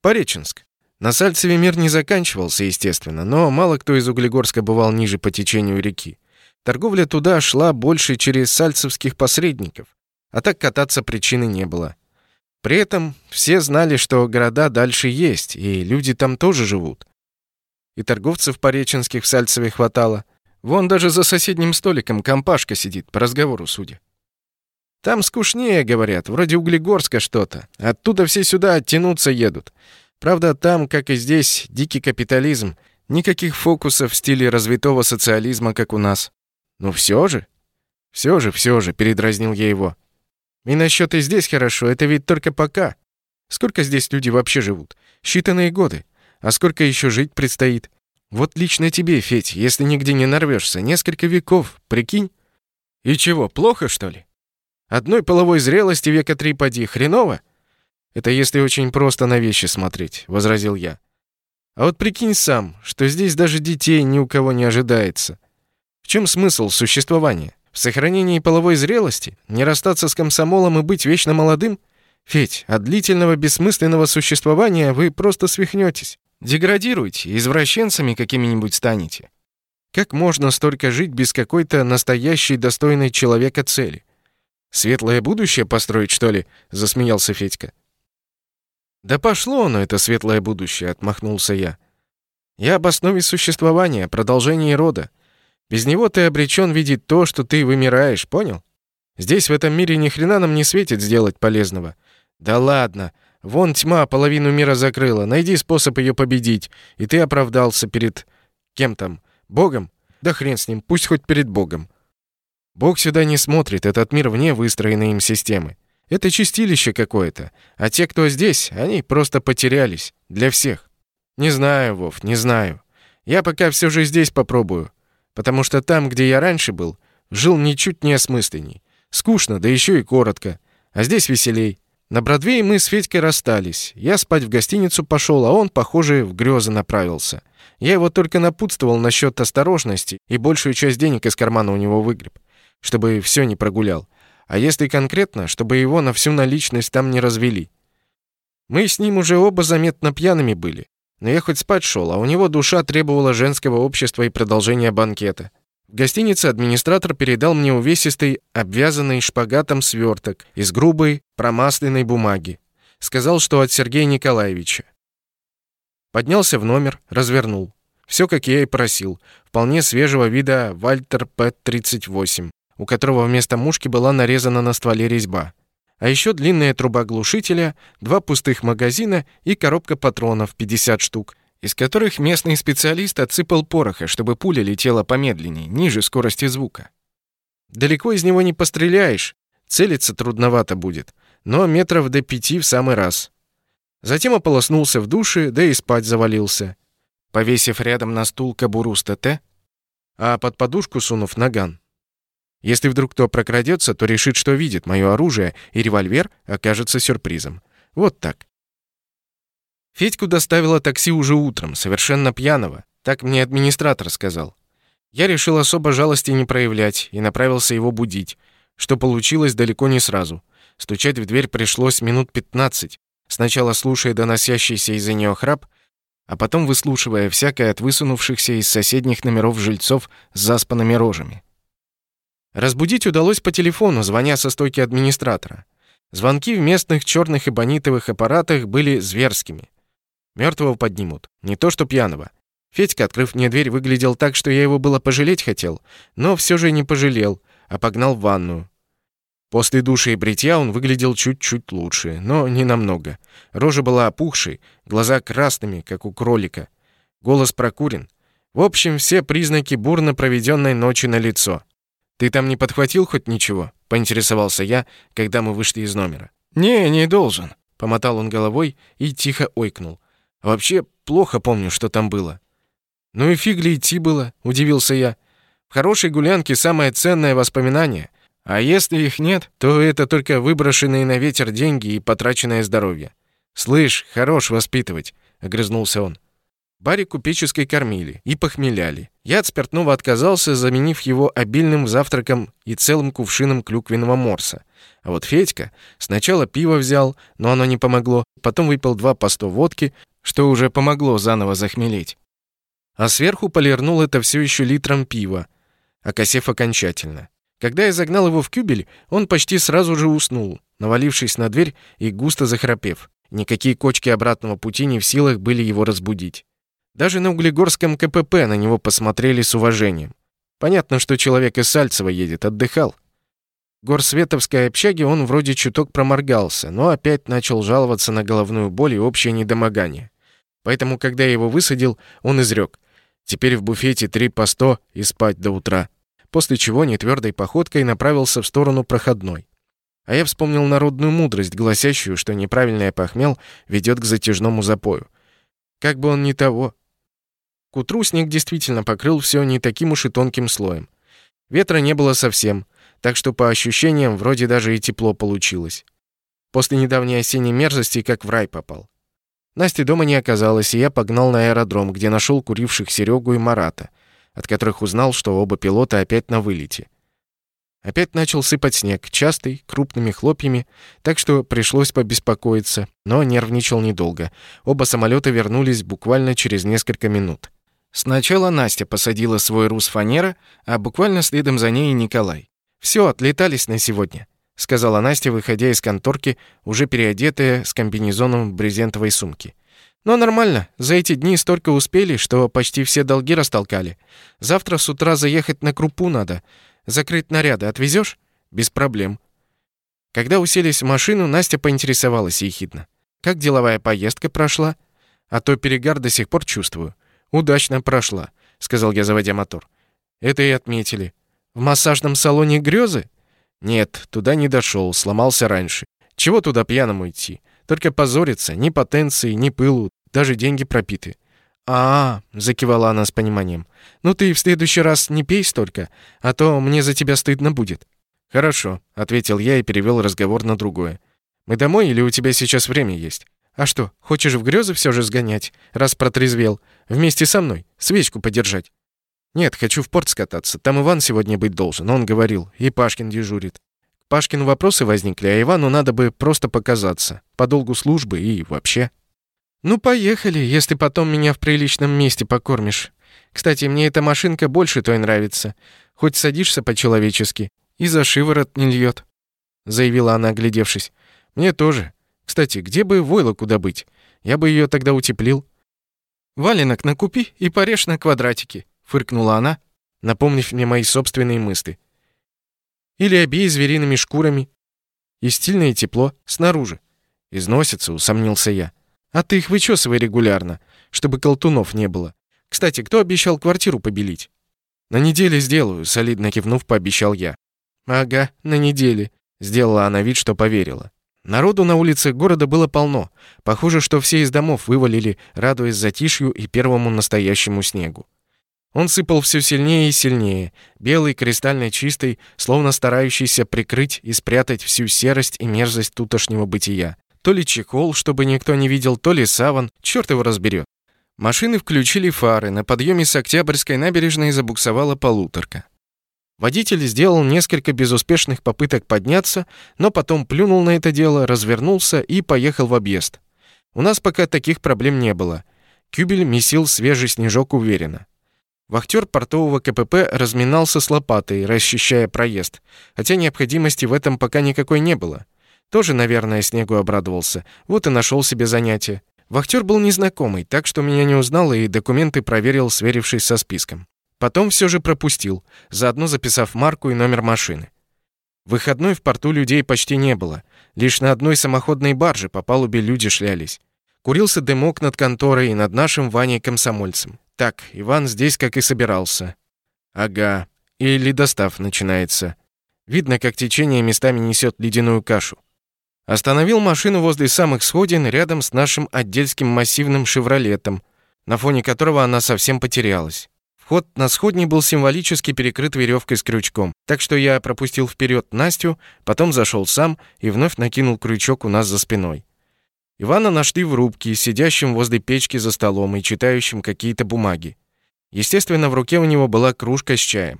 Пореченск». На Сальцеве мир не заканчивался, естественно, но мало кто из Углегорска бывал ниже по течению реки. Торговля туда шла больше через сальцевских посредников, а так кататься причины не было. При этом все знали, что города дальше есть, и люди там тоже живут. И торговцев пореченских в Сальцеве хватало. Вон даже за соседним столиком компашка сидит, по разговору судя. Там скучнее, говорят, вроде Углегорска что-то. Оттуда все сюда оттянуться едут. Правда, там, как и здесь, дикий капитализм. Никаких фокусов в стиле развитого социализма, как у нас. Ну все же. Все же, все же, передразнил я его. И насчет и здесь хорошо, это ведь только пока. Сколько здесь люди вообще живут? Считанные годы. А сколько еще жить предстоит? Вот лично тебе, Федь, если нигде не нарвешься, несколько веков, прикинь. И чего, плохо, что ли? Одной половой зрелости века три поди, хреново? Это если очень просто на вещи смотреть, возразил я. А вот прикинь сам, что здесь даже детей ни у кого не ожидается. В чем смысл существования? В сохранении половой зрелости? Не расстаться с комсомолом и быть вечно молодым? Федь, от длительного бессмысленного существования вы просто свихнетесь. Деградируете, извращенцами какими-нибудь станете. Как можно столько жить без какой-то настоящей достойной человека цели? Светлое будущее построить, что ли?» — засмеялся Федька. «Да пошло оно, это светлое будущее», — отмахнулся я. «Я об основе существования, продолжении рода. Без него ты обречен видеть то, что ты вымираешь, понял? Здесь, в этом мире, ни хрена нам не светит сделать полезного. Да ладно, вон тьма половину мира закрыла, найди способ ее победить, и ты оправдался перед... кем там? Богом? Да хрен с ним, пусть хоть перед Богом. Бог сюда не смотрит, этот мир вне выстроенной им системы. Это чистилище какое-то. А те, кто здесь, они просто потерялись. Для всех. Не знаю, Вов, не знаю. Я пока все же здесь попробую. Потому что там, где я раньше был, жил ничуть не осмысленней. Скучно, да еще и коротко. А здесь веселей. На Бродвее мы с Федькой расстались. Я спать в гостиницу пошел, а он, похоже, в грезы направился. Я его только напутствовал насчет осторожности и большую часть денег из кармана у него выгреб чтобы все не прогулял. А если конкретно, чтобы его на всю наличность там не развели. Мы с ним уже оба заметно пьяными были. Но я хоть спать шел, а у него душа требовала женского общества и продолжения банкета. В гостинице администратор передал мне увесистый, обвязанный шпагатом сверток из грубой, промасленной бумаги. Сказал, что от Сергея Николаевича. Поднялся в номер, развернул. Все, как я и просил. Вполне свежего вида Вальтер П-38 у которого вместо мушки была нарезана на стволе резьба. А еще длинная труба глушителя, два пустых магазина и коробка патронов 50 штук, из которых местный специалист отсыпал пороха, чтобы пуля летела помедленнее, ниже скорости звука. Далеко из него не постреляешь, целиться трудновато будет, но метров до пяти в самый раз. Затем ополоснулся в душе, да и спать завалился, повесив рядом на стул кобуру с ТТ, а под подушку сунув наган. Если вдруг кто прокрадется, то решит, что видит мое оружие, и револьвер окажется сюрпризом. Вот так. Федьку доставило такси уже утром, совершенно пьяного. Так мне администратор сказал. Я решил особо жалости не проявлять и направился его будить. что получилось далеко не сразу. Стучать в дверь пришлось минут 15, сначала слушая доносящийся из-за нее храп, а потом выслушивая всякое от высунувшихся из соседних номеров жильцов с заспанными рожами. Разбудить удалось по телефону, звоня со стойки администратора. Звонки в местных черных эбонитовых аппаратах были зверскими. Мертвого поднимут, не то что пьяного. Федька, открыв мне дверь, выглядел так, что я его было пожалеть хотел, но все же не пожалел, а погнал в ванную. После души и бритья он выглядел чуть-чуть лучше, но не намного. Рожа была опухшей, глаза красными, как у кролика. Голос прокурен. В общем, все признаки бурно проведенной ночи на лицо. «Ты там не подхватил хоть ничего?» — поинтересовался я, когда мы вышли из номера. «Не, не должен», — помотал он головой и тихо ойкнул. «Вообще, плохо помню, что там было». «Ну и фиг ли идти было?» — удивился я. «В хорошей гулянке самое ценное воспоминание. А если их нет, то это только выброшенные на ветер деньги и потраченное здоровье. Слышь, хорош воспитывать, огрызнулся он. Баре купеческой кормили и похмеляли. Я от спиртного отказался, заменив его обильным завтраком и целым кувшином клюквенного морса. А вот Федька сначала пиво взял, но оно не помогло, потом выпил два по сто водки, что уже помогло заново захмелеть. А сверху полирнул это все еще литром пива, окосев окончательно. Когда я загнал его в кюбель, он почти сразу же уснул, навалившись на дверь и густо захрапев. Никакие кочки обратного пути не в силах были его разбудить. Даже на углегорском КПП на него посмотрели с уважением. Понятно, что человек из Сальцева едет, отдыхал. В горсветовской общаге он вроде чуток проморгался, но опять начал жаловаться на головную боль и общее недомогание. Поэтому, когда я его высадил, он изрек. Теперь в буфете три по сто и спать до утра после чего нетвердой походкой направился в сторону проходной. А я вспомнил народную мудрость, гласящую, что неправильное похмел ведет к затяжному запою. Как бы он ни того. Утру снег действительно покрыл все не таким уж и тонким слоем. Ветра не было совсем, так что по ощущениям вроде даже и тепло получилось. После недавней осенней мерзости как в рай попал. Насти дома не оказалось, и я погнал на аэродром, где нашел куривших Серегу и Марата — от которых узнал, что оба пилота опять на вылете. Опять начал сыпать снег, частый, крупными хлопьями, так что пришлось побеспокоиться, но нервничал недолго. Оба самолета вернулись буквально через несколько минут. Сначала Настя посадила свой рус фанера, а буквально следом за ней Николай. «Все, отлетались на сегодня», — сказала Настя, выходя из конторки, уже переодетая с комбинезоном в брезентовой сумке. Но нормально. За эти дни столько успели, что почти все долги растолкали. Завтра с утра заехать на крупу надо. Закрыть наряды отвезешь? Без проблем. Когда уселись в машину, Настя поинтересовалась ехидно. Как деловая поездка прошла? А то перегар до сих пор чувствую. Удачно прошла, сказал я, заводя мотор. Это и отметили. В массажном салоне грезы? Нет, туда не дошел, сломался раньше. Чего туда пьяному идти? Только позориться, ни потенции, ни пылу, даже деньги пропиты. А, -а, -а закивала она с пониманием. Ну ты в следующий раз не пей столько, а то мне за тебя стыдно будет. Хорошо, ответил я и перевел разговор на другое. Мы домой или у тебя сейчас время есть? А что, хочешь в грезы все же сгонять, раз протрезвел, вместе со мной, свечку подержать? Нет, хочу в порт скататься. Там Иван сегодня быть должен, он говорил, и Пашкин дежурит. К Пашкину вопросы возникли, а Ивану надо бы просто показаться, по долгу службы и вообще. «Ну, поехали, если потом меня в приличном месте покормишь. Кстати, мне эта машинка больше той нравится. Хоть садишься по-человечески, и за шиворот не льет», — заявила она, оглядевшись. «Мне тоже. Кстати, где бы Войла куда быть? Я бы ее тогда утеплил». «Валенок накупи и порежь на квадратики», — фыркнула она, напомнив мне мои собственные мысли. «Или обей звериными шкурами. И стильное тепло снаружи. Износится, усомнился я. А ты их вычесывай регулярно, чтобы колтунов не было. Кстати, кто обещал квартиру побелить? На неделе сделаю, солидно кивнув, пообещал я. Ага, на неделе, сделала она вид, что поверила. Народу на улице города было полно. Похоже, что все из домов вывалили, радуясь затишью и первому настоящему снегу. Он сыпал все сильнее и сильнее, белый, кристально чистый, словно старающийся прикрыть и спрятать всю серость и мерзость тутошнего бытия. То ли чехол, чтобы никто не видел, то ли саван, черт его разберет. Машины включили фары, на подъеме с Октябрьской набережной забуксовала полуторка. Водитель сделал несколько безуспешных попыток подняться, но потом плюнул на это дело, развернулся и поехал в объезд. У нас пока таких проблем не было. Кюбель месил свежий снежок уверенно. Вахтер портового КПП разминался с лопатой, расчищая проезд, хотя необходимости в этом пока никакой не было. Тоже, наверное, снегу обрадовался, вот и нашел себе занятие. Вахтер был незнакомый, так что меня не узнал и документы проверил, сверившись со списком. Потом все же пропустил, заодно записав марку и номер машины. Выходной в порту людей почти не было. Лишь на одной самоходной барже по палубе люди шлялись. Курился дымок над конторой и над нашим Ваней комсомольцем. Так, Иван здесь как и собирался. Ага, и ледостав начинается. Видно, как течение местами несет ледяную кашу. Остановил машину возле самых сходин рядом с нашим отдельским массивным «Шевролетом», на фоне которого она совсем потерялась. Вход на сходни был символически перекрыт веревкой с крючком, так что я пропустил вперед Настю, потом зашел сам и вновь накинул крючок у нас за спиной. Ивана нашли в рубке, сидящим возле печки за столом и читающим какие-то бумаги. Естественно, в руке у него была кружка с чаем.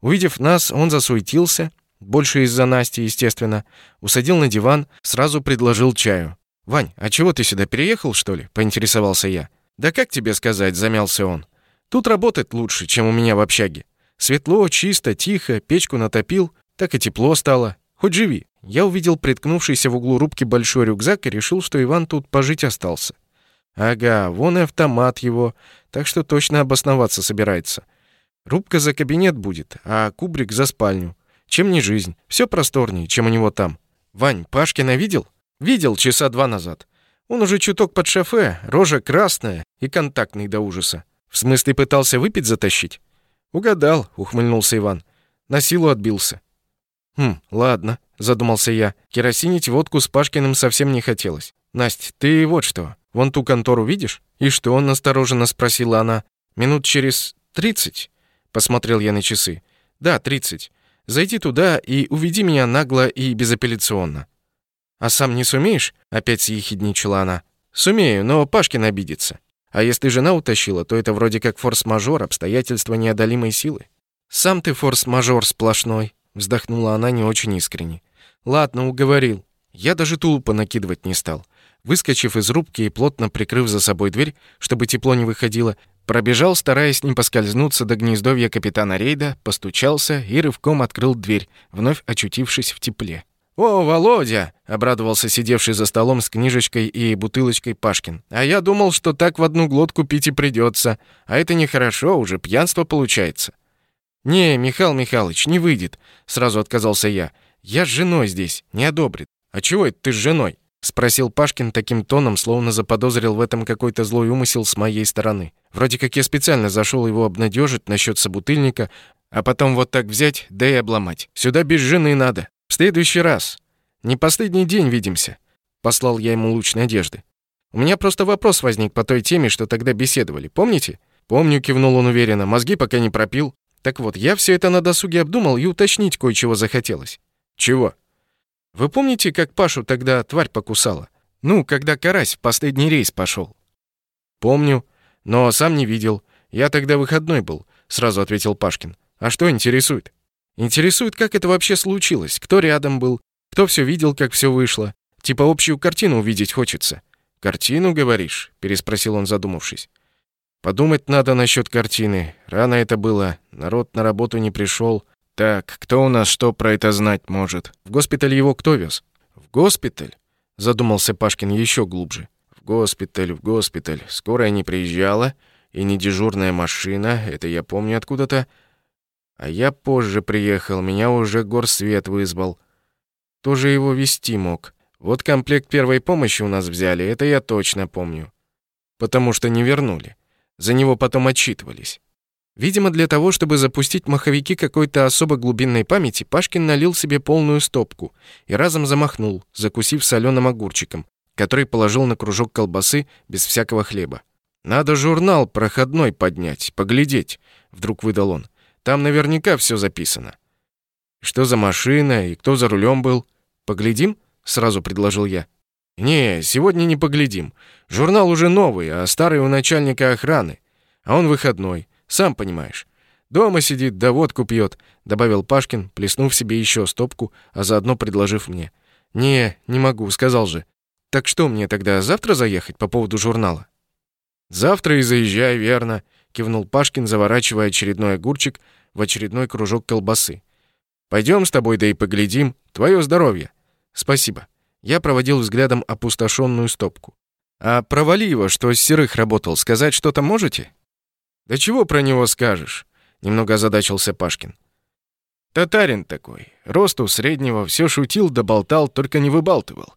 Увидев нас, он засуетился, больше из-за Насти, естественно, усадил на диван, сразу предложил чаю. «Вань, а чего ты сюда переехал, что ли?» — поинтересовался я. «Да как тебе сказать?» — замялся он. Тут работать лучше, чем у меня в общаге. Светло, чисто, тихо, печку натопил, так и тепло стало. Хоть живи. Я увидел приткнувшийся в углу рубки большой рюкзак и решил, что Иван тут пожить остался. Ага, вон и автомат его, так что точно обосноваться собирается. Рубка за кабинет будет, а кубрик за спальню. Чем не жизнь, все просторнее, чем у него там. Вань, Пашкина видел? Видел часа два назад. Он уже чуток под шофе, рожа красная и контактный до ужаса. В смысле, пытался выпить затащить? Угадал, ухмыльнулся Иван. На силу отбился. Хм, ладно, задумался я. Керосинить водку с Пашкиным совсем не хотелось. Насть, ты вот что, вон ту контору видишь? И что, он настороженно спросила она. Минут через тридцать? Посмотрел я на часы. Да, тридцать. Зайди туда и уведи меня нагло и безапелляционно. А сам не сумеешь? Опять съехидничала она. Сумею, но Пашкин обидится. А если жена утащила, то это вроде как форс-мажор, обстоятельства неодолимой силы. «Сам ты форс-мажор сплошной», — вздохнула она не очень искренне. «Ладно, уговорил. Я даже тулупа накидывать не стал. Выскочив из рубки и плотно прикрыв за собой дверь, чтобы тепло не выходило, пробежал, стараясь не поскользнуться до гнездовья капитана рейда, постучался и рывком открыл дверь, вновь очутившись в тепле. «О, Володя!» — обрадовался сидевший за столом с книжечкой и бутылочкой Пашкин. «А я думал, что так в одну глотку пить и придется. А это нехорошо, уже пьянство получается». «Не, Михаил Михайлович, не выйдет», — сразу отказался я. «Я с женой здесь, не одобрит». «А чего это ты с женой?» — спросил Пашкин таким тоном, словно заподозрил в этом какой-то злой умысел с моей стороны. Вроде как я специально зашел его обнадежить насчет собутыльника, а потом вот так взять, да и обломать. Сюда без жены надо. «В следующий раз. Не последний день видимся», — послал я ему луч надежды. «У меня просто вопрос возник по той теме, что тогда беседовали. Помните?» «Помню», — кивнул он уверенно. «Мозги пока не пропил». «Так вот, я все это на досуге обдумал и уточнить кое-чего захотелось». «Чего?» «Вы помните, как Пашу тогда тварь покусала? Ну, когда карась в последний рейс пошел?» «Помню, но сам не видел. Я тогда выходной был», — сразу ответил Пашкин. «А что интересует?» Интересует, как это вообще случилось, кто рядом был, кто все видел, как все вышло. Типа общую картину увидеть хочется. «Картину, говоришь?» — переспросил он, задумавшись. «Подумать надо насчет картины. Рано это было. Народ на работу не пришел. Так, кто у нас что про это знать может? В госпиталь его кто вез?» «В госпиталь?» — задумался Пашкин еще глубже. «В госпиталь, в госпиталь. Скорая не приезжала, и не дежурная машина, это я помню откуда-то. А я позже приехал, меня уже горсвет вызвал. Тоже его вести мог. Вот комплект первой помощи у нас взяли, это я точно помню. Потому что не вернули. За него потом отчитывались. Видимо, для того, чтобы запустить маховики какой-то особо глубинной памяти, Пашкин налил себе полную стопку и разом замахнул, закусив соленым огурчиком, который положил на кружок колбасы без всякого хлеба. «Надо журнал проходной поднять, поглядеть», — вдруг выдал он. Там наверняка все записано. Что за машина и кто за рулем был? Поглядим? Сразу предложил я. Не, сегодня не поглядим. Журнал уже новый, а старый у начальника охраны. А он выходной, сам понимаешь. Дома сидит, да водку пьет, добавил Пашкин, плеснув себе еще стопку, а заодно предложив мне. Не, не могу, сказал же. Так что мне тогда завтра заехать по поводу журнала? Завтра и заезжай, верно, кивнул Пашкин, заворачивая очередной огурчик в очередной кружок колбасы. Пойдем с тобой, да и поглядим. Твое здоровье. Спасибо. Я проводил взглядом опустошенную стопку. А про Валиева, что с серых работал, сказать что-то можете? Да чего про него скажешь? Немного озадачился Пашкин. Татарин такой, росту среднего, все шутил да болтал, только не выбалтывал.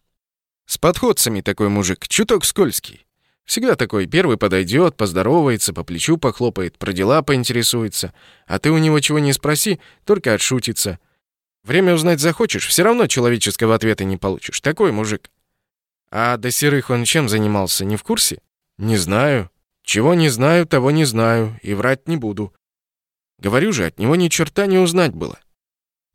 С подходцами такой мужик, чуток скользкий. Всегда такой, первый подойдет, поздоровается, по плечу похлопает, про дела поинтересуется, а ты у него чего не спроси, только отшутится. Время узнать захочешь, все равно человеческого ответа не получишь. Такой мужик. А до серых он чем занимался, не в курсе? Не знаю. Чего не знаю, того не знаю, и врать не буду. Говорю же, от него ни черта не узнать было.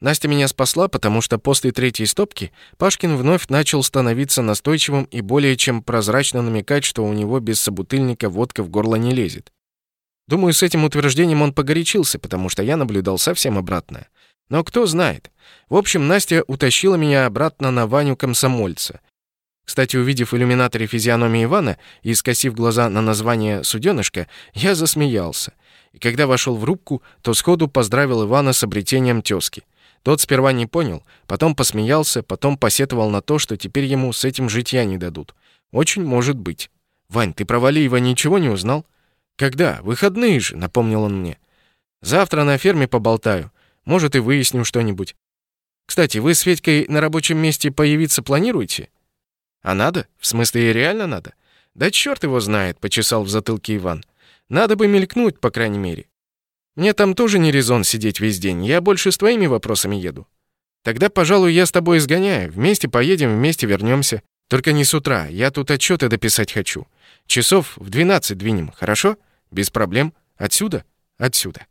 Настя меня спасла, потому что после третьей стопки Пашкин вновь начал становиться настойчивым и более чем прозрачно намекать, что у него без собутыльника водка в горло не лезет. Думаю, с этим утверждением он погорячился, потому что я наблюдал совсем обратное. Но кто знает. В общем, Настя утащила меня обратно на Ваню комсомольца. Кстати, увидев иллюминаторе физиономию Ивана и скосив глаза на название «Суденышка», я засмеялся. И когда вошел в рубку, то сходу поздравил Ивана с обретением тёзки. Тот сперва не понял, потом посмеялся, потом посетовал на то, что теперь ему с этим житья не дадут. Очень может быть. «Вань, ты про Валиева ничего не узнал?» «Когда? Выходные же», — напомнил он мне. «Завтра на ферме поболтаю. Может, и выясним что-нибудь. Кстати, вы с Федькой на рабочем месте появиться планируете? А надо? В смысле, реально надо? Да черт его знает, почесал в затылке Иван. Надо бы мелькнуть, по крайней мере. Мне там тоже не резон сидеть весь день. Я больше с твоими вопросами еду. Тогда, пожалуй, я с тобой сгоняю. Вместе поедем, вместе вернемся. Только не с утра. Я тут отчеты дописать хочу. Часов в 12 двинем, хорошо? Без проблем. Отсюда? Отсюда.